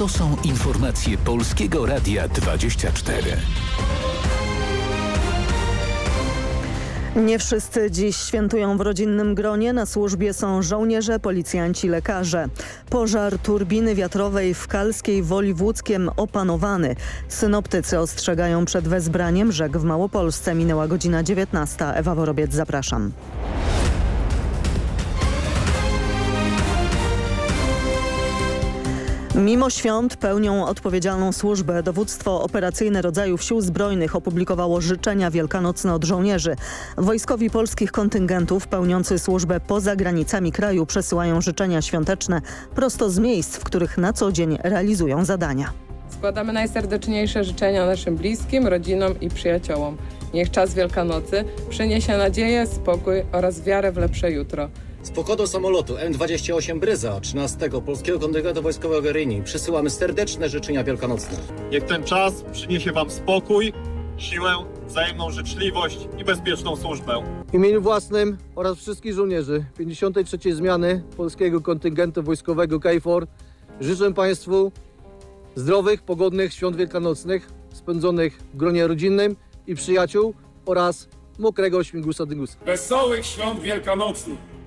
To są informacje Polskiego Radia 24. Nie wszyscy dziś świętują w rodzinnym gronie. Na służbie są żołnierze, policjanci, lekarze. Pożar turbiny wiatrowej w Kalskiej Woli Włódzkiem opanowany. Synoptycy ostrzegają przed wezbraniem rzek w Małopolsce. Minęła godzina 19. Ewa Worobiec, zapraszam. Mimo świąt pełnią odpowiedzialną służbę. Dowództwo operacyjne rodzajów sił zbrojnych opublikowało życzenia wielkanocne od żołnierzy. Wojskowi polskich kontyngentów pełniący służbę poza granicami kraju przesyłają życzenia świąteczne prosto z miejsc, w których na co dzień realizują zadania. Składamy najserdeczniejsze życzenia naszym bliskim, rodzinom i przyjaciołom. Niech czas Wielkanocy przyniesie nadzieję, spokój oraz wiarę w lepsze jutro. Z pokładu samolotu M28 Bryza 13 Polskiego Kontyngentu Wojskowego Rini przysyłamy serdeczne życzenia wielkanocne. Niech ten czas przyniesie Wam spokój, siłę, wzajemną życzliwość i bezpieczną służbę. W imieniu własnym oraz wszystkich żołnierzy 53. zmiany Polskiego Kontyngentu Wojskowego KFOR życzę Państwu zdrowych, pogodnych świąt wielkanocnych spędzonych w gronie rodzinnym i przyjaciół oraz mokrego śmigusa dygusa. Wesołych świąt wielkanocnych!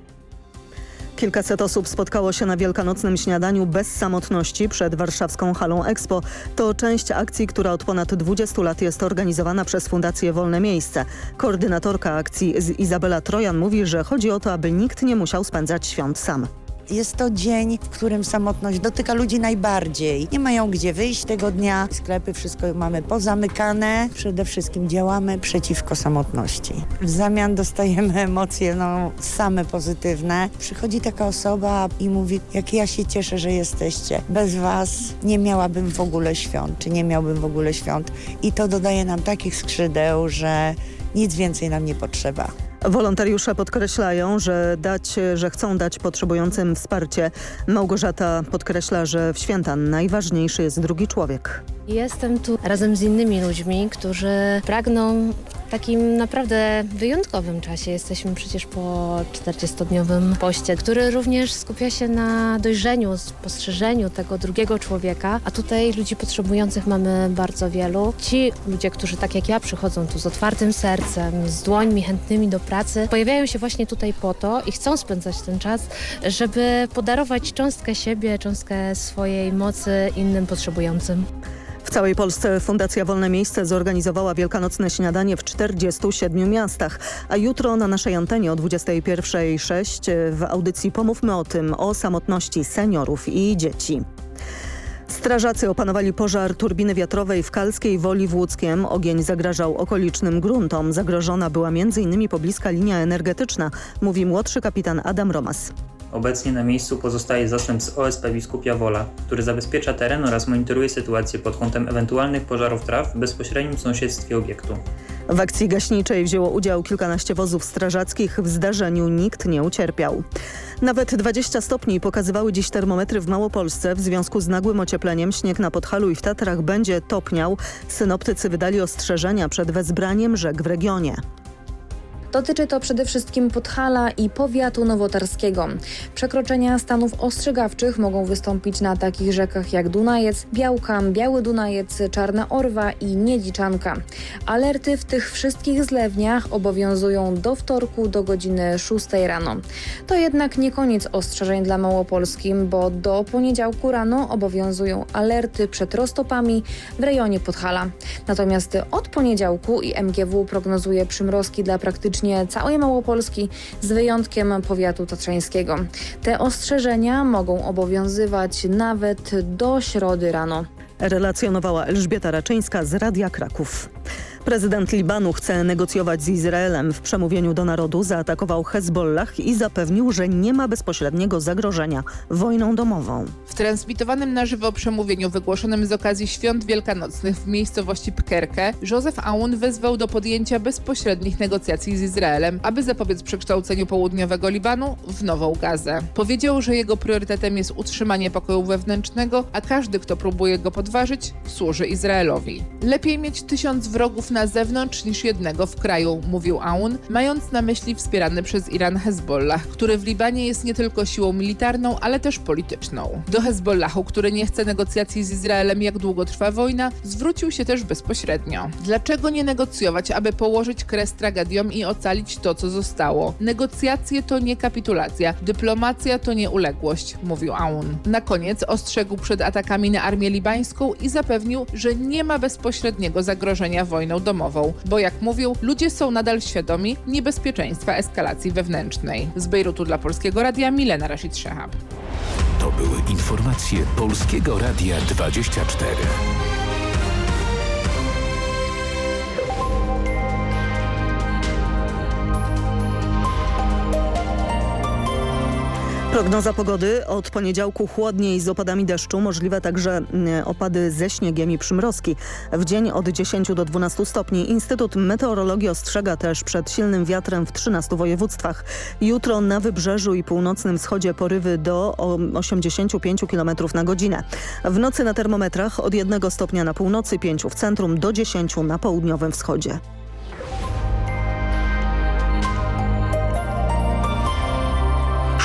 Kilkaset osób spotkało się na wielkanocnym śniadaniu bez samotności przed warszawską halą Expo. To część akcji, która od ponad 20 lat jest organizowana przez Fundację Wolne Miejsce. Koordynatorka akcji Izabela Trojan mówi, że chodzi o to, aby nikt nie musiał spędzać świąt sam. Jest to dzień, w którym samotność dotyka ludzi najbardziej. Nie mają gdzie wyjść tego dnia. Sklepy, wszystko mamy pozamykane. Przede wszystkim działamy przeciwko samotności. W zamian dostajemy emocje no, same pozytywne. Przychodzi taka osoba i mówi, jak ja się cieszę, że jesteście. Bez was nie miałabym w ogóle świąt, czy nie miałbym w ogóle świąt. I to dodaje nam takich skrzydeł, że nic więcej nam nie potrzeba. Wolontariusze podkreślają, że, dać, że chcą dać potrzebującym wsparcie. Małgorzata podkreśla, że w święta najważniejszy jest drugi człowiek. Jestem tu razem z innymi ludźmi, którzy pragną takim naprawdę wyjątkowym czasie. Jesteśmy przecież po 40-dniowym poście, który również skupia się na dojrzeniu, spostrzeżeniu tego drugiego człowieka, a tutaj ludzi potrzebujących mamy bardzo wielu. Ci ludzie, którzy tak jak ja przychodzą tu z otwartym sercem, z dłońmi chętnymi do pracy, pojawiają się właśnie tutaj po to i chcą spędzać ten czas, żeby podarować cząstkę siebie, cząstkę swojej mocy innym potrzebującym. W całej Polsce Fundacja Wolne Miejsce zorganizowała wielkanocne śniadanie w 47 miastach, a jutro na naszej antenie o 21.06 w audycji Pomówmy o tym, o samotności seniorów i dzieci. Strażacy opanowali pożar turbiny wiatrowej w Kalskiej Woli w Łódzkiem. Ogień zagrażał okolicznym gruntom. Zagrożona była m.in. pobliska linia energetyczna, mówi młodszy kapitan Adam Romas. Obecnie na miejscu pozostaje zastęp z OSP Biskupia Wola, który zabezpiecza teren oraz monitoruje sytuację pod kątem ewentualnych pożarów traw w bezpośrednim sąsiedztwie obiektu. W akcji gaśniczej wzięło udział kilkanaście wozów strażackich. W zdarzeniu nikt nie ucierpiał. Nawet 20 stopni pokazywały dziś termometry w Małopolsce. W związku z nagłym ociepleniem śnieg na Podhalu i w Tatrach będzie topniał. Synoptycy wydali ostrzeżenia przed wezbraniem rzek w regionie. Dotyczy to przede wszystkim Podhala i powiatu nowotarskiego. Przekroczenia stanów ostrzegawczych mogą wystąpić na takich rzekach jak Dunajec, Białka, Biały Dunajec, Czarna Orwa i Niedziczanka. Alerty w tych wszystkich zlewniach obowiązują do wtorku do godziny 6 rano. To jednak nie koniec ostrzeżeń dla Małopolskim, bo do poniedziałku rano obowiązują alerty przed roztopami w rejonie Podhala. Natomiast od poniedziałku i MGW prognozuje przymrozki dla praktycznie całej Małopolski z wyjątkiem powiatu tatrzańskiego. Te ostrzeżenia mogą obowiązywać nawet do środy rano. Relacjonowała Elżbieta Raczyńska z Radia Kraków. Prezydent Libanu chce negocjować z Izraelem. W przemówieniu do narodu zaatakował Hezbollah i zapewnił, że nie ma bezpośredniego zagrożenia wojną domową. W transmitowanym na żywo przemówieniu wygłoszonym z okazji świąt wielkanocnych w miejscowości Pkerke, Józef Aoun wezwał do podjęcia bezpośrednich negocjacji z Izraelem, aby zapobiec przekształceniu południowego Libanu w nową Gazę. Powiedział, że jego priorytetem jest utrzymanie pokoju wewnętrznego, a każdy, kto próbuje go podważyć, służy Izraelowi. Lepiej mieć tysiąc wrogów na zewnątrz niż jednego w kraju, mówił Aoun, mając na myśli wspierany przez Iran Hezbollah, który w Libanie jest nie tylko siłą militarną, ale też polityczną. Do Hezbollahu, który nie chce negocjacji z Izraelem jak długo trwa wojna, zwrócił się też bezpośrednio. Dlaczego nie negocjować, aby położyć kres tragediom i ocalić to, co zostało? Negocjacje to nie kapitulacja, dyplomacja to nie uległość, mówił Aoun. Na koniec ostrzegł przed atakami na armię libańską i zapewnił, że nie ma bezpośredniego zagrożenia wojną domową, bo jak mówił, ludzie są nadal świadomi niebezpieczeństwa eskalacji wewnętrznej. Z Bejrutu dla Polskiego Radia Milena Rashid Szehab. To były informacje Polskiego Radia 24. Prognoza pogody od poniedziałku chłodniej z opadami deszczu, możliwe także mm, opady ze śniegiem i przymrozki. W dzień od 10 do 12 stopni. Instytut Meteorologii ostrzega też przed silnym wiatrem w 13 województwach. Jutro na wybrzeżu i północnym wschodzie porywy do 85 km na godzinę. W nocy na termometrach od 1 stopnia na północy, 5 w centrum do 10 na południowym wschodzie.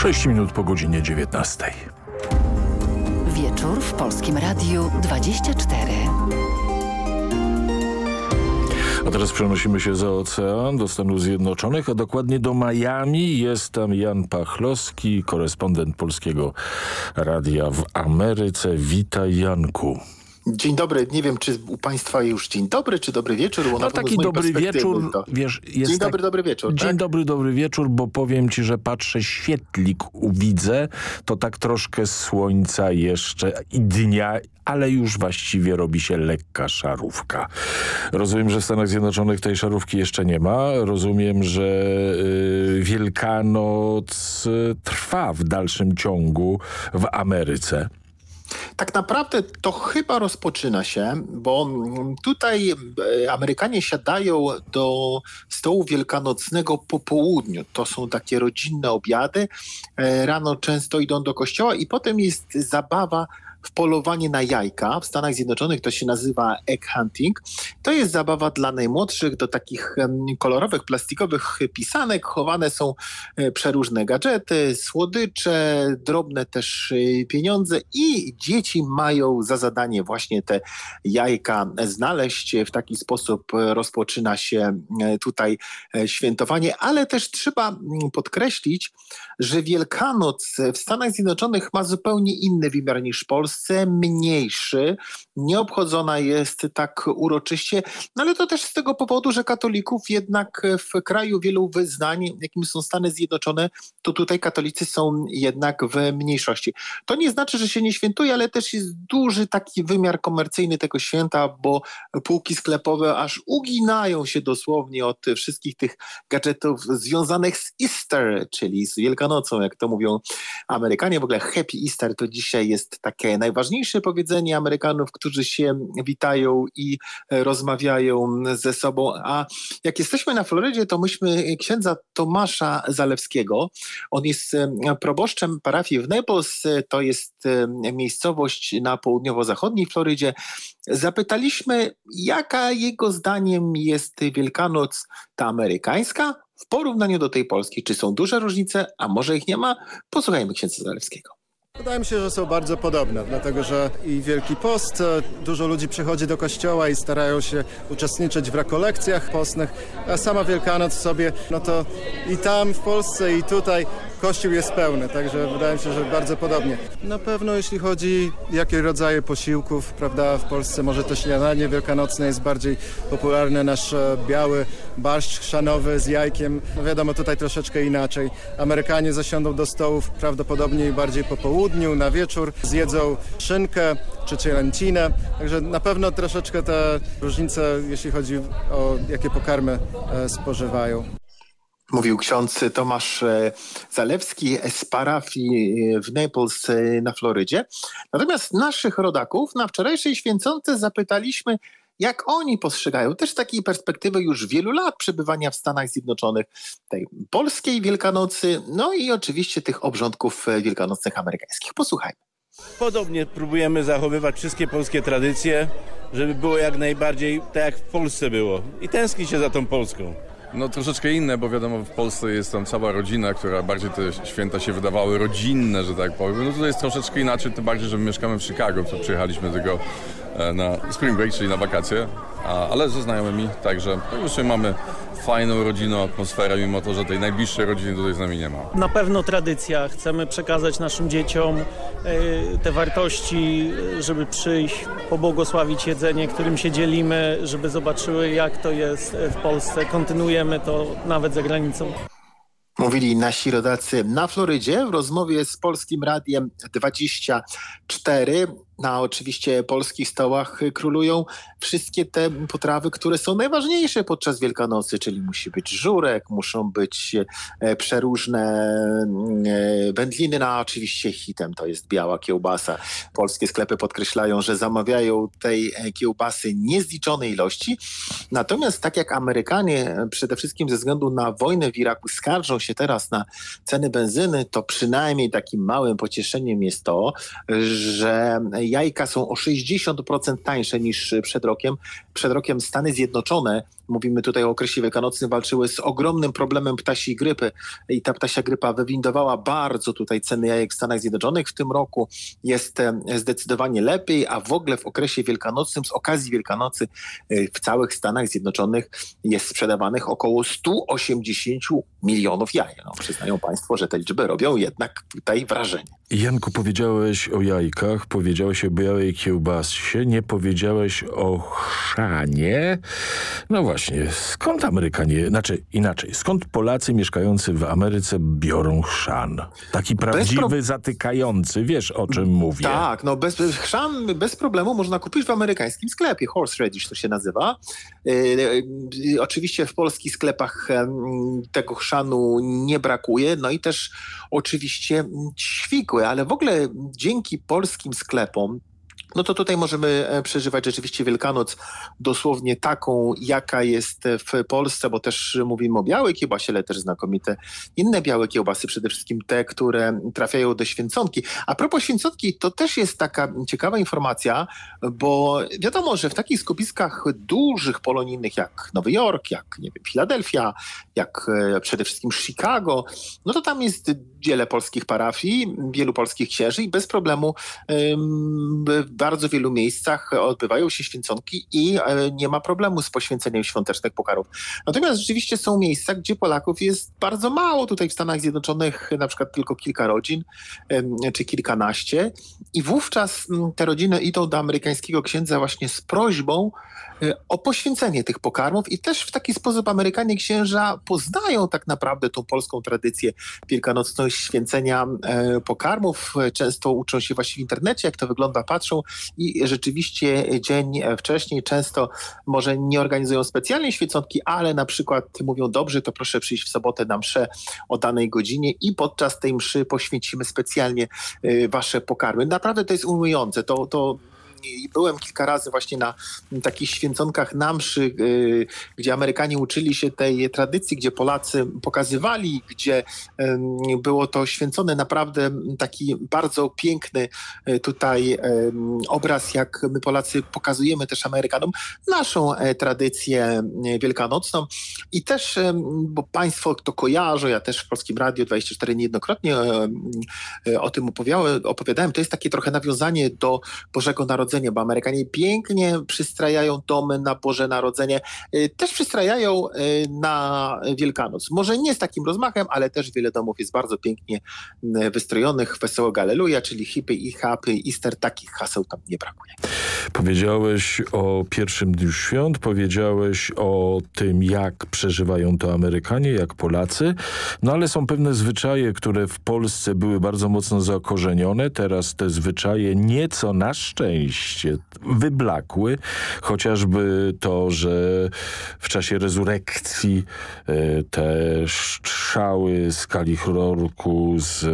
Sześć minut po godzinie 19. Wieczór w Polskim Radiu 24. A teraz przenosimy się za ocean do Stanów Zjednoczonych, a dokładnie do Miami. Jest tam Jan Pachlowski, korespondent Polskiego Radia w Ameryce. Witaj Janku. Dzień dobry. Nie wiem, czy u Państwa już dzień dobry, czy dobry wieczór. Bo no taki dobry wieczór. To... Wiesz, dzień tak... dobry, dobry wieczór. Dzień tak? dobry, dobry wieczór, bo powiem Ci, że patrzę, świetlik widzę, to tak troszkę słońca jeszcze i dnia, ale już właściwie robi się lekka szarówka. Rozumiem, że w Stanach Zjednoczonych tej szarówki jeszcze nie ma. Rozumiem, że yy, Wielkanoc yy, trwa w dalszym ciągu w Ameryce. Tak naprawdę to chyba rozpoczyna się, bo tutaj e, Amerykanie siadają do stołu wielkanocnego po południu. To są takie rodzinne obiady. E, rano często idą do kościoła i potem jest zabawa w polowanie na jajka. W Stanach Zjednoczonych to się nazywa egg hunting. To jest zabawa dla najmłodszych do takich kolorowych, plastikowych pisanek. Chowane są e, przeróżne gadżety, słodycze, drobne też e, pieniądze i dzieci mają za zadanie właśnie te jajka znaleźć. W taki sposób rozpoczyna się e, tutaj świętowanie, ale też trzeba podkreślić, że Wielkanoc w Stanach Zjednoczonych ma zupełnie inny wymiar niż w Polsce, mniejszy, nie obchodzona jest tak uroczyście, no ale to też z tego powodu, że katolików jednak w kraju wielu wyznań, jakim są Stany Zjednoczone, to tutaj katolicy są jednak w mniejszości. To nie znaczy, że się nie świętuje, ale też jest duży taki wymiar komercyjny tego święta, bo półki sklepowe aż uginają się dosłownie od wszystkich tych gadżetów związanych z Easter, czyli z Wielkanocą, jak to mówią Amerykanie. W ogóle Happy Easter to dzisiaj jest takie najważniejsze powiedzenie Amerykanów, którzy się witają i rozmawiają ze sobą. A jak jesteśmy na Florydzie, to myśmy księdza Tomasza Zalewskiego. On jest proboszczem parafii w Naples. To jest miejscowość na południowo-zachodniej Florydzie. Zapytaliśmy, jaka jego zdaniem jest Wielkanoc ta amerykańska w porównaniu do tej polskiej. Czy są duże różnice, a może ich nie ma? Posłuchajmy księdza Zalewskiego. Wydaje mi się, że są bardzo podobne, dlatego że i Wielki Post, e, dużo ludzi przychodzi do kościoła i starają się uczestniczyć w rekolekcjach postnych, a sama Wielkanoc sobie, no to i tam w Polsce i tutaj kościół jest pełny, także wydaje mi się, że bardzo podobnie. Na pewno jeśli chodzi jakie rodzaje posiłków, prawda, w Polsce może to śniadanie wielkanocne jest bardziej popularne, nasz e, biały barszcz chrzanowy z jajkiem, no wiadomo tutaj troszeczkę inaczej. Amerykanie zasiądą do stołów prawdopodobnie bardziej po południu, na wieczór, zjedzą szynkę czy cielęcinę, także na pewno troszeczkę te różnice, jeśli chodzi o jakie pokarmy e, spożywają. Mówił ksiądz Tomasz e, Zalewski z parafii e, w Naples e, na Florydzie. Natomiast naszych rodaków na wczorajszej święconce zapytaliśmy, jak oni postrzegają też z takiej perspektywy już wielu lat przebywania w Stanach Zjednoczonych, tej polskiej Wielkanocy, no i oczywiście tych obrządków wielkanocnych amerykańskich. Posłuchajmy. Podobnie próbujemy zachowywać wszystkie polskie tradycje. żeby było jak najbardziej tak jak w Polsce było. I tęskni się za tą Polską. No troszeczkę inne, bo wiadomo w Polsce jest tam cała rodzina, która bardziej te święta się wydawały rodzinne, że tak powiem. No tutaj jest troszeczkę inaczej, tym bardziej, że my mieszkamy w Chicago, to przyjechaliśmy tylko e, na spring break, czyli na wakacje, a, ale ze znajomymi, także już mamy fajną rodzinną atmosferę, mimo to, że tej najbliższej rodziny tutaj z nami nie ma. Na pewno tradycja. Chcemy przekazać naszym dzieciom e, te wartości, żeby przyjść, pobłogosławić jedzenie, którym się dzielimy, żeby zobaczyły jak to jest w Polsce. Kontynuujemy to nawet za granicą. Mówili nasi rodacy na Florydzie w rozmowie z Polskim Radiem 24. Na oczywiście polskich stołach królują wszystkie te potrawy, które są najważniejsze podczas Wielkanocy, czyli musi być żurek, muszą być e, przeróżne e, wędliny, no a oczywiście hitem to jest biała kiełbasa. Polskie sklepy podkreślają, że zamawiają tej e, kiełbasy niezliczone ilości. Natomiast tak jak Amerykanie przede wszystkim ze względu na wojnę w Iraku skarżą się teraz na ceny benzyny, to przynajmniej takim małym pocieszeniem jest to, że jajka są o 60% tańsze niż przed rokiem. Przed rokiem Stany Zjednoczone, mówimy tutaj o okresie wielkanocnym, walczyły z ogromnym problemem ptasiej grypy i ta ptasia grypa wywindowała bardzo tutaj ceny jajek w Stanach Zjednoczonych. W tym roku jest zdecydowanie lepiej, a w ogóle w okresie wielkanocnym, z okazji Wielkanocy w całych Stanach Zjednoczonych jest sprzedawanych około 180 milionów jaj. No, przyznają Państwo, że te liczby robią jednak tutaj wrażenie. Janku, powiedziałeś o jajkach, powiedziałeś o białej kiełbasie, nie powiedziałeś o chrzanie. No właśnie, skąd Amerykanie, znaczy inaczej, skąd Polacy mieszkający w Ameryce biorą chrzan? Taki prawdziwy, bez zatykający, wiesz o czym mówię. Tak, no bez, chrzan bez problemu można kupić w amerykańskim sklepie, horseradish to się nazywa. Yy, oczywiście w polskich sklepach tego chrzanu nie brakuje, no i też oczywiście ćwikły, ale w ogóle dzięki polskim sklepom no to tutaj możemy przeżywać rzeczywiście Wielkanoc dosłownie taką, jaka jest w Polsce, bo też mówimy o białej kiełbasie, ale też znakomite inne białe kiełbasy, przede wszystkim te, które trafiają do święconki. A propos święconki, to też jest taka ciekawa informacja, bo wiadomo, że w takich skupiskach dużych polonijnych jak Nowy Jork, jak nie wiem, Filadelfia, jak przede wszystkim Chicago, no to tam jest wiele polskich parafii, wielu polskich księży i bez problemu w bardzo wielu miejscach odbywają się święconki i nie ma problemu z poświęceniem świątecznych pokarów. Natomiast rzeczywiście są miejsca, gdzie Polaków jest bardzo mało. Tutaj w Stanach Zjednoczonych na przykład tylko kilka rodzin czy kilkanaście i wówczas te rodziny idą do amerykańskiego księdza właśnie z prośbą o poświęcenie tych pokarmów i też w taki sposób Amerykanie księża poznają tak naprawdę tą polską tradycję wielkanocną święcenia pokarmów. Często uczą się właśnie w internecie, jak to wygląda, patrzą i rzeczywiście dzień wcześniej często może nie organizują specjalnie świeconki, ale na przykład mówią dobrze, to proszę przyjść w sobotę na mszę o danej godzinie i podczas tej mszy poświęcimy specjalnie wasze pokarmy. Naprawdę to jest ujmujące. To, to byłem kilka razy właśnie na takich święconkach na mszy, gdzie Amerykanie uczyli się tej tradycji, gdzie Polacy pokazywali, gdzie było to święcone. Naprawdę taki bardzo piękny tutaj obraz, jak my Polacy pokazujemy też Amerykanom naszą tradycję wielkanocną. I też, bo państwo to kojarzą, ja też w Polskim Radiu 24 niejednokrotnie o tym opowiadałem, to jest takie trochę nawiązanie do Bożego Narodzenia Narodzenie, bo Amerykanie pięknie przystrajają domy na Boże Narodzenie, też przystrajają na Wielkanoc. Może nie z takim rozmachem, ale też wiele domów jest bardzo pięknie wystrojonych, wesołego Aleluja, czyli hippy i happy, Easter, takich haseł tam nie brakuje. Powiedziałeś o pierwszym dniu świąt, powiedziałeś o tym, jak przeżywają to Amerykanie, jak Polacy, no ale są pewne zwyczaje, które w Polsce były bardzo mocno zakorzenione, teraz te zwyczaje nieco na szczęście wyblakły, chociażby to, że w czasie rezurekcji te strzały z kalichrorku, z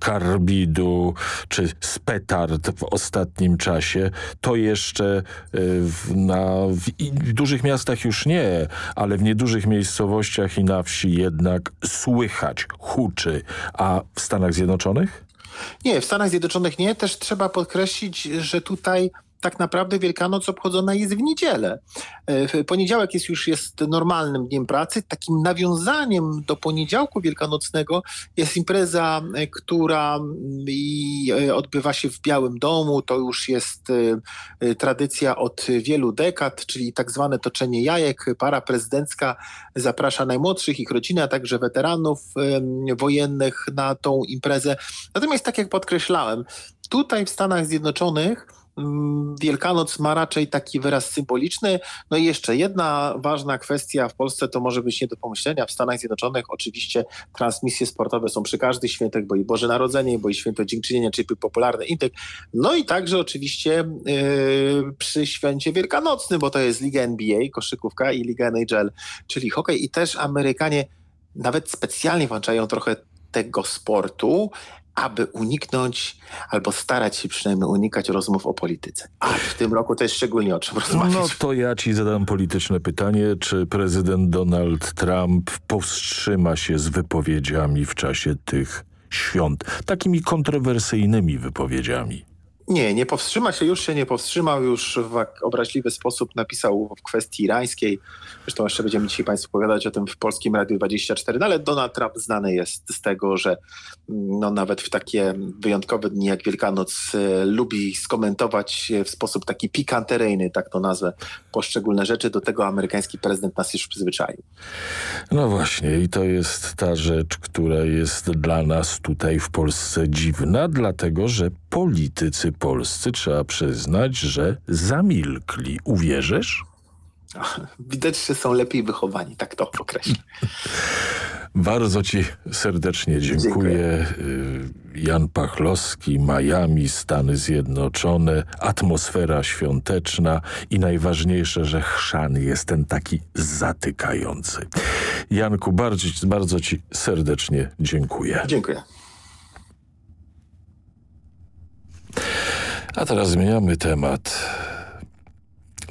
karbidu czy z petard w ostatnim czasie, to jeszcze w, na, w, w dużych miastach już nie, ale w niedużych miejscowościach i na wsi jednak słychać, huczy. A w Stanach Zjednoczonych? Nie, w Stanach Zjednoczonych nie. Też trzeba podkreślić, że tutaj tak naprawdę Wielkanoc obchodzona jest w niedzielę. W poniedziałek jest już jest normalnym dniem pracy. Takim nawiązaniem do poniedziałku wielkanocnego jest impreza, która odbywa się w Białym Domu. To już jest tradycja od wielu dekad, czyli tak zwane toczenie jajek. Para prezydencka zaprasza najmłodszych, ich rodziny, a także weteranów wojennych na tą imprezę. Natomiast tak jak podkreślałem, tutaj w Stanach Zjednoczonych mm, Wielkanoc ma raczej taki wyraz symboliczny. No i jeszcze jedna ważna kwestia w Polsce to może być nie do pomyślenia. W Stanach Zjednoczonych oczywiście transmisje sportowe są przy każdych świętach, bo i Boże Narodzenie, bo i Święto Dziękczynienia, czyli popularny intek. No i także oczywiście yy, przy święcie wielkanocnym, bo to jest Liga NBA, koszykówka i Liga NHL, czyli hokej i też Amerykanie nawet specjalnie włączają trochę tego sportu, aby uniknąć albo starać się przynajmniej unikać rozmów o polityce. A w tym roku to jest szczególnie o czym rozmawiać. No to ja ci zadam polityczne pytanie. Czy prezydent Donald Trump powstrzyma się z wypowiedziami w czasie tych świąt? Takimi kontrowersyjnymi wypowiedziami. Nie, nie powstrzyma się, już się nie powstrzymał, już w obraźliwy sposób napisał w kwestii irańskiej. Zresztą jeszcze będziemy dzisiaj Państwu opowiadać o tym w Polskim Radiu 24, no ale Donald Trump znany jest z tego, że mm, no, nawet w takie wyjątkowe dni jak Wielkanoc e, lubi skomentować w sposób taki pikanteryjny, tak to nazwę, poszczególne rzeczy. Do tego amerykański prezydent nas już przyzwyczaił. No właśnie i to jest ta rzecz, która jest dla nas tutaj w Polsce dziwna, dlatego że politycy polscy, trzeba przyznać, że zamilkli. Uwierzysz? Widać, że są lepiej wychowani, tak to określę. Bardzo Ci serdecznie dziękuję. dziękuję. Jan Pachlowski, Miami, Stany Zjednoczone, atmosfera świąteczna i najważniejsze, że chrzan jest ten taki zatykający. Janku, bardzo, bardzo Ci serdecznie dziękuję. Dziękuję. A teraz zmieniamy temat.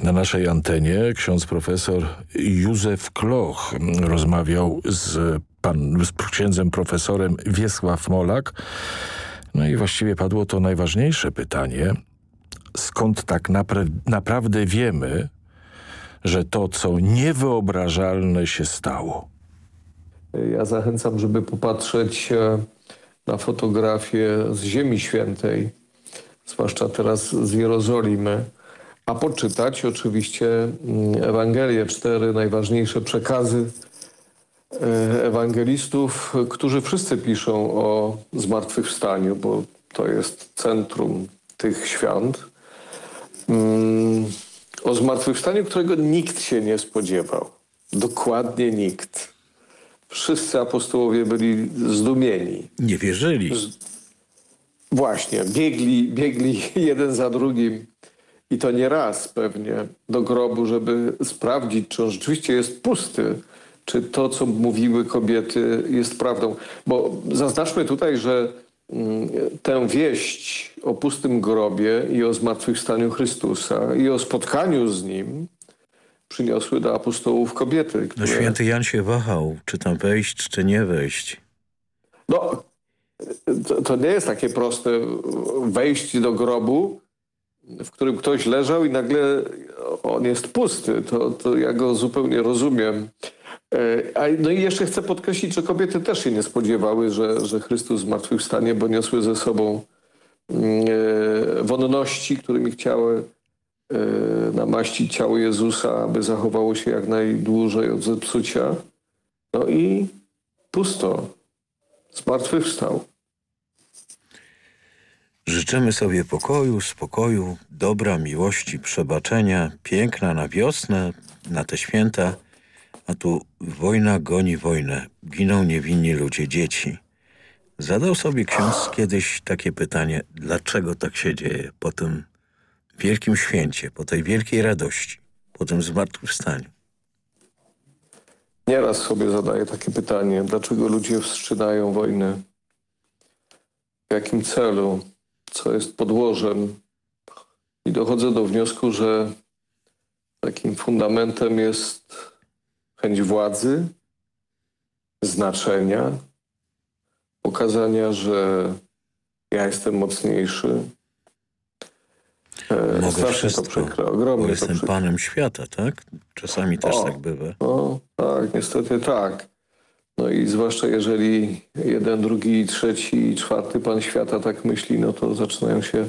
Na naszej antenie ksiądz profesor Józef Kloch rozmawiał z, pan, z księdzem profesorem Wiesław Molak. No i właściwie padło to najważniejsze pytanie. Skąd tak napra naprawdę wiemy, że to, co niewyobrażalne się stało? Ja zachęcam, żeby popatrzeć e, na fotografię z Ziemi Świętej, zwłaszcza teraz z Jerozolimy, a poczytać oczywiście mm, Ewangelie, cztery najważniejsze przekazy e, ewangelistów, którzy wszyscy piszą o zmartwychwstaniu, bo to jest centrum tych świąt. Mm, o zmartwychwstaniu, którego nikt się nie spodziewał. Dokładnie nikt. Wszyscy apostołowie byli zdumieni. Nie wierzyli. Właśnie, biegli, biegli jeden za drugim i to nie raz pewnie do grobu, żeby sprawdzić, czy on rzeczywiście jest pusty, czy to, co mówiły kobiety jest prawdą. Bo zaznaczmy tutaj, że mm, tę wieść o pustym grobie i o zmartwychwstaniu Chrystusa i o spotkaniu z Nim przyniosły do apostołów kobiety. No, które... No święty Jan się wahał, czy tam wejść, czy nie wejść. No, to, to nie jest takie proste wejść do grobu, w którym ktoś leżał i nagle on jest pusty. To, to ja go zupełnie rozumiem. E, no i jeszcze chcę podkreślić, że kobiety też się nie spodziewały, że, że Chrystus zmartwychwstanie, bo niosły ze sobą mm, e, wonności, którymi chciały e, namaścić ciało Jezusa, aby zachowało się jak najdłużej od zepsucia. No i pusto. Zmartwychwstał. Życzymy sobie pokoju, spokoju, dobra, miłości, przebaczenia, piękna na wiosnę, na te święta, a tu wojna goni wojnę, giną niewinni ludzie, dzieci. Zadał sobie ksiądz kiedyś takie pytanie, dlaczego tak się dzieje po tym wielkim święcie, po tej wielkiej radości, po tym zmartwychwstaniu? Nieraz sobie zadaję takie pytanie, dlaczego ludzie wszczynają wojnę? W jakim celu? co jest podłożem. I dochodzę do wniosku, że takim fundamentem jest chęć władzy, znaczenia, pokazania, że ja jestem mocniejszy. Mogę strasznie to wszystko, bo ogromnie to jestem panem świata, tak? Czasami też O. tak bywa. No, tak, niestety tak. No i zwłaszcza jeżeli jeden, drugi, trzeci, czwarty pan świata tak myśli, no to zaczynają się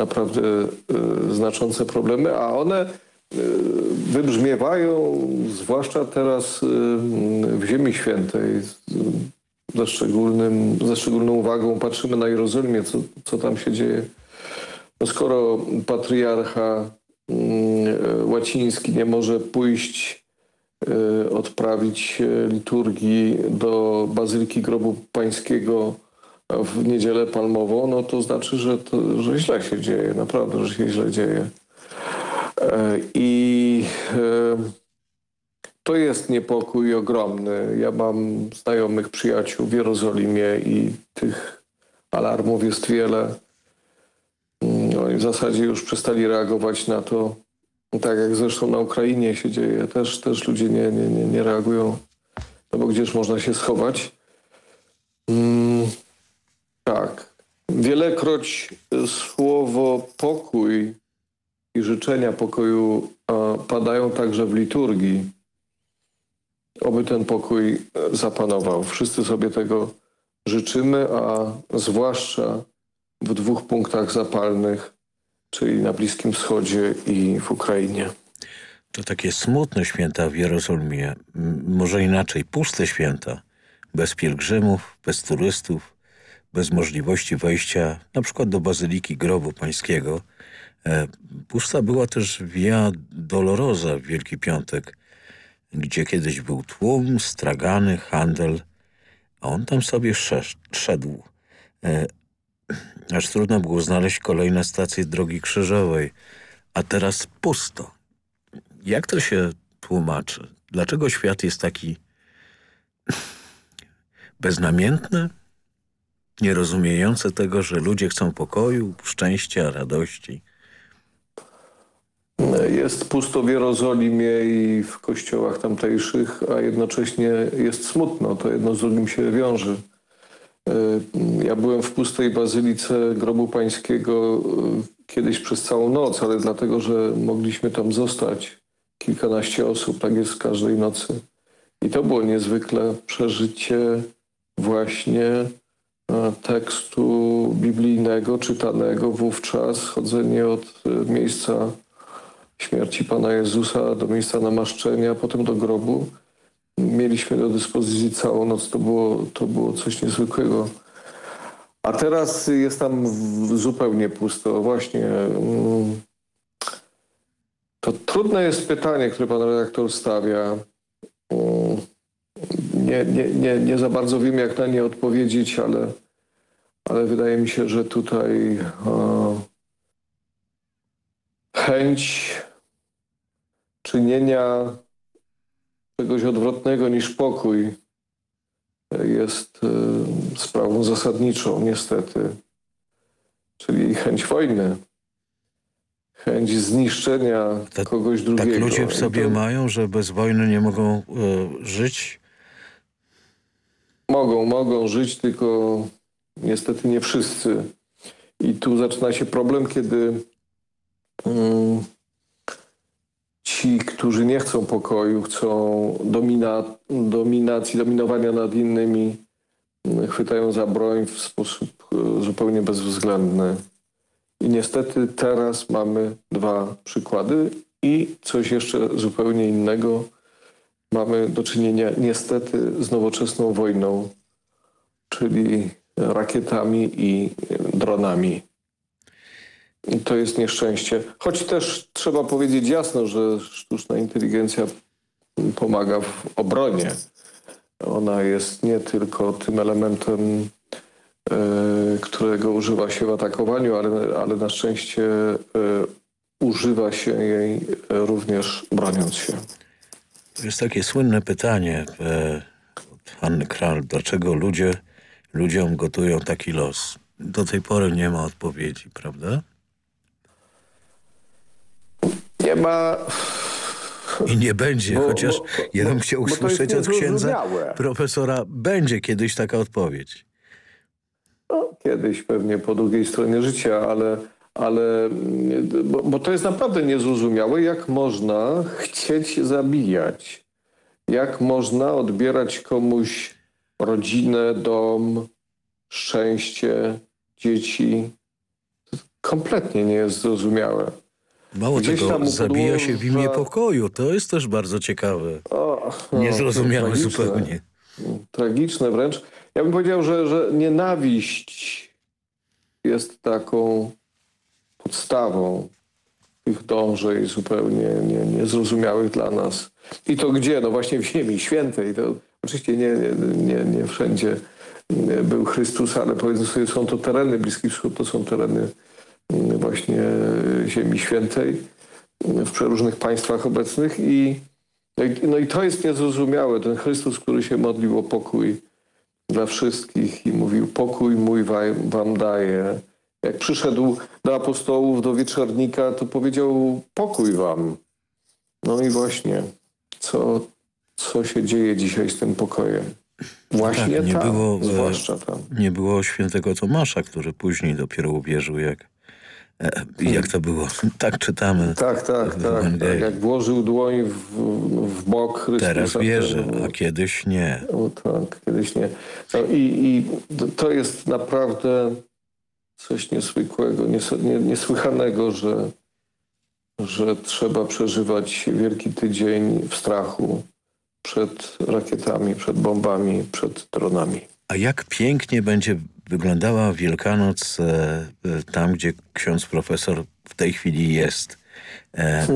naprawdę y, znaczące problemy, a one y, wybrzmiewają zwłaszcza teraz y, w Ziemi Świętej. Ze, szczególnym, ze szczególną uwagą patrzymy na Jerozolimie, co, co tam się dzieje. No skoro patriarcha mm, łaciński nie może pójść y, odprawić y, liturgii do Bazyliki Grobu Pańskiego w Niedzielę Palmową, no to znaczy, że, to, że źle się dzieje, naprawdę, że się źle dzieje. E, I e, to jest niepokój ogromny. Ja mam znajomych przyjaciół w Jerozolimie i tych alarmów jest wiele. W zasadzie już przestali reagować na to, tak jak zresztą na Ukrainie się dzieje. Też, też ludzie nie, nie, nie, nie reagują, no bo gdzież można się schować. Mm, tak. Wielekroć słowo pokój i życzenia pokoju padają także w liturgii. Oby ten pokój zapanował. Wszyscy sobie tego życzymy, a zwłaszcza w dwóch punktach zapalnych, czyli na Bliskim Wschodzie i w Ukrainie. To takie smutne święta w Jerozolimie. Może inaczej, puste święta. Bez pielgrzymów, bez turystów, bez możliwości wejścia na przykład do Bazyliki Grobu Pańskiego. E, Pusta była też Via Dolorosa w Wielki Piątek, gdzie kiedyś był tłum, stragany, handel, a on tam sobie szedł. Aż trudno było znaleźć kolejne stacje drogi krzyżowej, a teraz pusto. Jak to się tłumaczy? Dlaczego świat jest taki beznamiętny? Nierozumiejący tego, że ludzie chcą pokoju, szczęścia, radości. Jest pusto w Jerozolimie i w kościołach tamtejszych, a jednocześnie jest smutno. To jedno z drugim się wiąże. E, Ja byłem w pustej bazylice grobu pańskiego e, kiedyś przez całą noc, ale dlatego, że mogliśmy tam zostać kilkanaście osób, tak jest każdej nocy. I to było niezwykle przeżycie właśnie e, tekstu biblijnego, czytanego wówczas, chodzenie od miejsca śmierci Pana Jezusa do miejsca namaszczenia, potem do grobu. Mieliśmy do dyspozycji całą noc, to było, to było coś niezwykłego. A teraz jest tam zupełnie pusto. Właśnie mm, to trudne jest pytanie, które pan redaktor stawia. Mm, Nie, nie, nie, nie za bardzo wiem, jak na nie odpowiedzieć, ale, ale wydaje mi się, że tutaj e, chęć czynienia czegoś odwrotnego niż pokój jest e, sprawą zasadniczą, niestety. Czyli chęć wojny, chęć zniszczenia kogoś drugiego. Tak ludzie w sobie to mają, że bez wojny nie mogą e, żyć? Mogą, mogą żyć, tylko niestety nie wszyscy. I tu zaczyna się problem, kiedy mm, ci, którzy nie chcą pokoju, chcą domina, dominacji, dominowania nad innymi, mm, chwytają za broń w sposób e, zupełnie bezwzględny. I niestety teraz mamy dwa przykłady i coś jeszcze zupełnie innego. Mamy do czynienia niestety z nowoczesną wojną, czyli rakietami i dronami. To jest nieszczęście. Choć też trzeba powiedzieć jasno, że sztuczna inteligencja pomaga w obronie. Ona jest nie tylko tym elementem, e, którego używa się w atakowaniu, ale, ale na szczęście e, używa się jej również broniąc się. To jest takie słynne pytanie e, od Anny Kral. Dlaczego ludzie ludziom gotują taki los? Do tej pory nie ma odpowiedzi, prawda? Nie ma... I nie będzie, Bo- chociaż bo- ja bym chciał usłyszeć od księdza profesora, będzie kiedyś taka odpowiedź. No, kiedyś pewnie po drugiej stronie życia, ale, ale bo, bo to jest naprawdę niezrozumiałe, jak można chcieć zabijać, jak można odbierać komuś rodzinę, dom, szczęście, dzieci. Kompletnie nie jest zrozumiałe. Mało Gdzieś tego, zabija się w imię podłoża- pokoju. To jest też bardzo ciekawe. O, no, Niezrozumiałe zupełnie. Tragiczne wręcz. Ja bym powiedział, że, że nienawiść jest taką podstawą tych dążeń zupełnie nie, niezrozumiałych dla nas. I to gdzie? No właśnie w Ziemi Świętej. To oczywiście nie, nie, nie, nie wszędzie był Chrystus, ale powiedzmy sobie, są to tereny, Bliski Wschód to są tereny właśnie Ziemi Świętej w przeróżnych państwach obecnych i no i to jest niezrozumiałe. Ten Chrystus, który się modlił o pokój dla wszystkich i mówił pokój mój wam, daję. Jak przyszedł do apostołów, do wieczornika, to powiedział pokój wam. No i właśnie, co, co się dzieje dzisiaj z tym pokojem? Właśnie tak, nie tam, było, e, zwłaszcza tam. Nie było świętego Tomasza, który później dopiero uwierzył, jak, jak to było. Tak czytamy. Tak, tak, tak, tak. Jak włożył dłoń w, w bok Chrystusa. Teraz wierzy, a kiedyś nie. O, tak, kiedyś nie. No i, i to jest naprawdę coś niezwykłego, nies, nie, niesłychanego, że, że trzeba przeżywać Wielki Tydzień w strachu przed rakietami, przed bombami, przed dronami. A jak pięknie będzie wyglądała Wielkanoc e, e, tam, gdzie ksiądz profesor w tej chwili jest. E,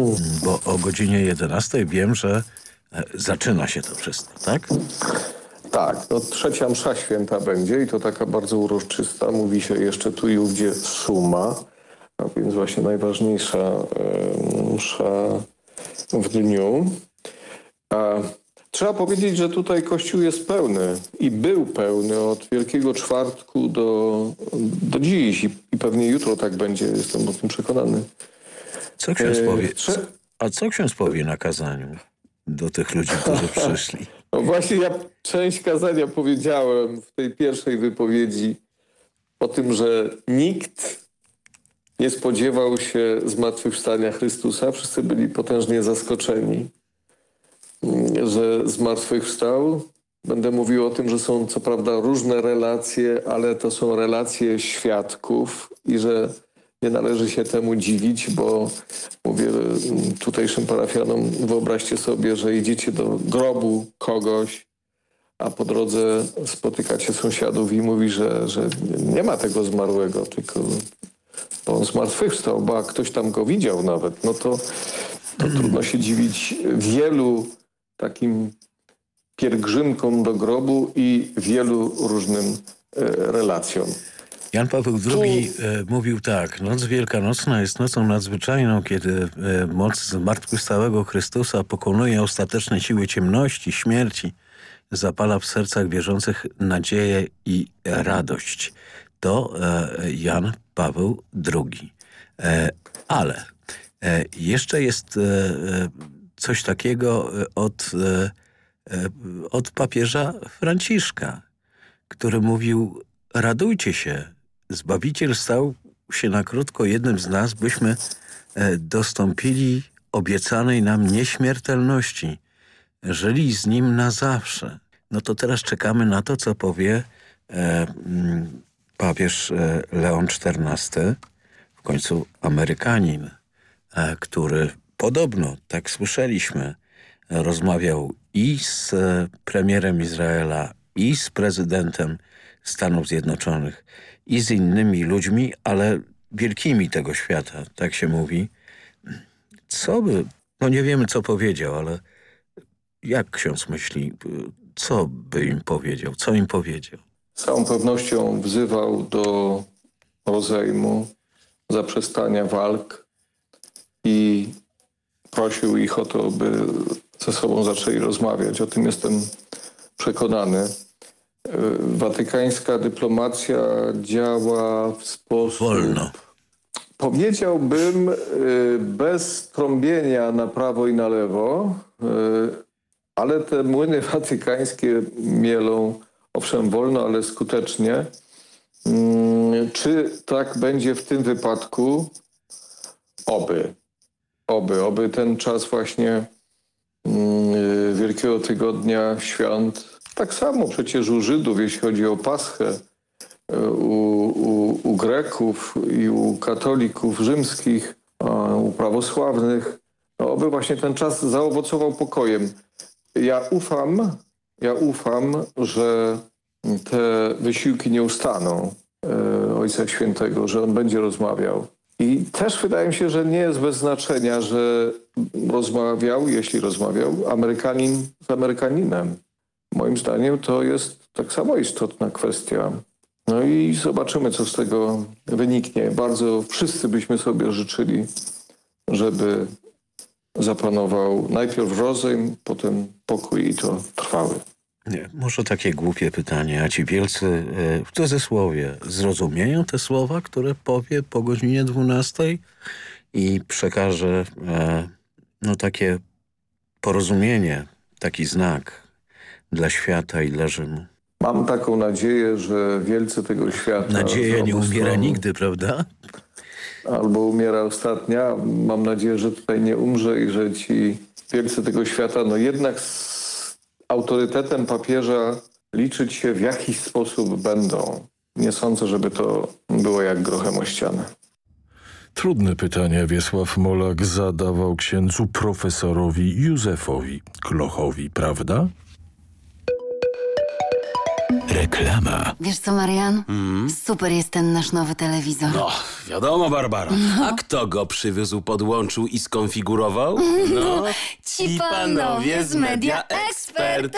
bo o godzinie 11 wiem, że zaczyna się to wszystko, tak? Tak, no trzecia msza święta będzie i to taka bardzo uroczysta. Mówi się jeszcze tu i ówdzie suma, a więc właśnie najważniejsza msza w dniu. A trzeba powiedzieć, że tutaj Kościół jest pełny i był pełny od Wielkiego Czwartku do, do dziś i, i pewnie jutro tak będzie, jestem o tym przekonany. Co ksiądz E, powie? A co ksiądz powie na kazaniu do tych ludzi, którzy przyszli? No właśnie ja część kazania powiedziałem w tej pierwszej wypowiedzi o tym, że nikt nie spodziewał się zmartwychwstania Chrystusa. Wszyscy byli potężnie zaskoczeni, że zmartwychwstał. Będę mówił o tym, że są co prawda różne relacje, ale to są relacje świadków i że nie należy się temu dziwić, bo mówię mm, tutejszym parafianom, wyobraźcie sobie, że idziecie do grobu kogoś, a po drodze spotykacie sąsiadów i mówi, że, że nie ma tego zmarłego, tylko bo on zmartwychwstał, bo ktoś tam go widział nawet, no to, to trudno się dziwić wielu takim pielgrzymkom do grobu i wielu różnym e, relacjom. Jan Paweł II e, mówił tak, noc wielkanocna jest nocą nadzwyczajną, kiedy e, moc zmartwychwstałego Chrystusa pokonuje ostateczne siły ciemności, śmierci, zapala w sercach wierzących nadzieję i radość. To Jan Paweł II. Ale jeszcze jest coś takiego e, od, e, e, od papieża Franciszka, który mówił radujcie się, Zbawiciel stał się na krótko jednym z nas, byśmy dostąpili obiecanej nam nieśmiertelności, żyli z Nim na zawsze. No to teraz czekamy na to, co powie e, mm, papież Leon XIV, w końcu Amerykanin, e, który podobno, tak słyszeliśmy, rozmawiał i z premierem Izraela, i z prezydentem Stanów Zjednoczonych, i z innymi ludźmi, ale wielkimi tego świata, tak się mówi. Co by, no nie wiemy co powiedział, ale jak ksiądz myśli, co by im powiedział, co im powiedział? Z całą pewnością wzywał do rozejmu, zaprzestania walk i prosił ich o to, by ze sobą zaczęli rozmawiać. O tym jestem przekonany. Watykańska dyplomacja działa w sposób... Wolno. Powiedziałbym y, bez trąbienia na prawo i na lewo, y, ale te młyny watykańskie mielą owszem wolno, ale skutecznie Mm, Czy tak będzie w tym wypadku? Oby. Oby. Oby ten czas właśnie mm, Wielkiego Tygodnia Świąt, tak samo przecież u Żydów, jeśli chodzi o Paschę, y, u, u, u Greków i u katolików rzymskich, u prawosławnych, no, oby właśnie ten czas zaowocował pokojem. Ja ufam, ja ufam, że te wysiłki nie ustaną e, Ojca Świętego, że on będzie rozmawiał. I też wydaje mi się, że nie jest bez znaczenia, że rozmawiał, jeśli rozmawiał, Amerykanin z Amerykaninem. Moim zdaniem to jest tak samo istotna kwestia. No i zobaczymy, co z tego wyniknie. Bardzo wszyscy byśmy sobie życzyli, żeby zapanował najpierw rozejm, potem pokój i to trwały. Nie, może takie głupie pytanie, a ci wielcy e, w cudzysłowie zrozumieją te słowa, które powie po godzinie 12 i przekaże e, no takie porozumienie, taki znak dla świata i dla Rzymu. Mam taką nadzieję, że wielcy tego świata... Nadzieja nie umiera nigdy, prawda? Albo umiera ostatnia. Mam nadzieję, że tutaj nie umrze i że ci wielcy tego świata no jednak autorytetem papieża liczyć się w jakiś sposób będą. Nie sądzę, żeby to było jak grochem o ścianę. Trudne pytania Wiesław Molak zadawał księdzu profesorowi Józefowi Klochowi, prawda? Reklama. Wiesz co, Marian? Super jest ten nasz nowy telewizor. No, wiadomo, Barbara. A kto go przywiózł, podłączył i skonfigurował? No, ci panowie z Media Expert.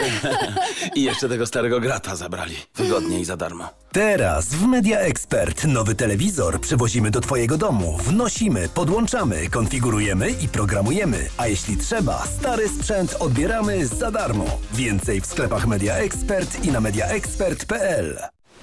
I jeszcze tego starego grata zabrali. Wygodnie i za darmo. Teraz w Media Expert nowy telewizor przywozimy do Twojego domu. Wnosimy, podłączamy, konfigurujemy i programujemy. A jeśli trzeba, stary sprzęt odbieramy za darmo. Więcej w sklepach Media Expert i na mediaexpert.pl.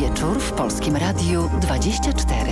Wieczór w Polskim Radiu 24.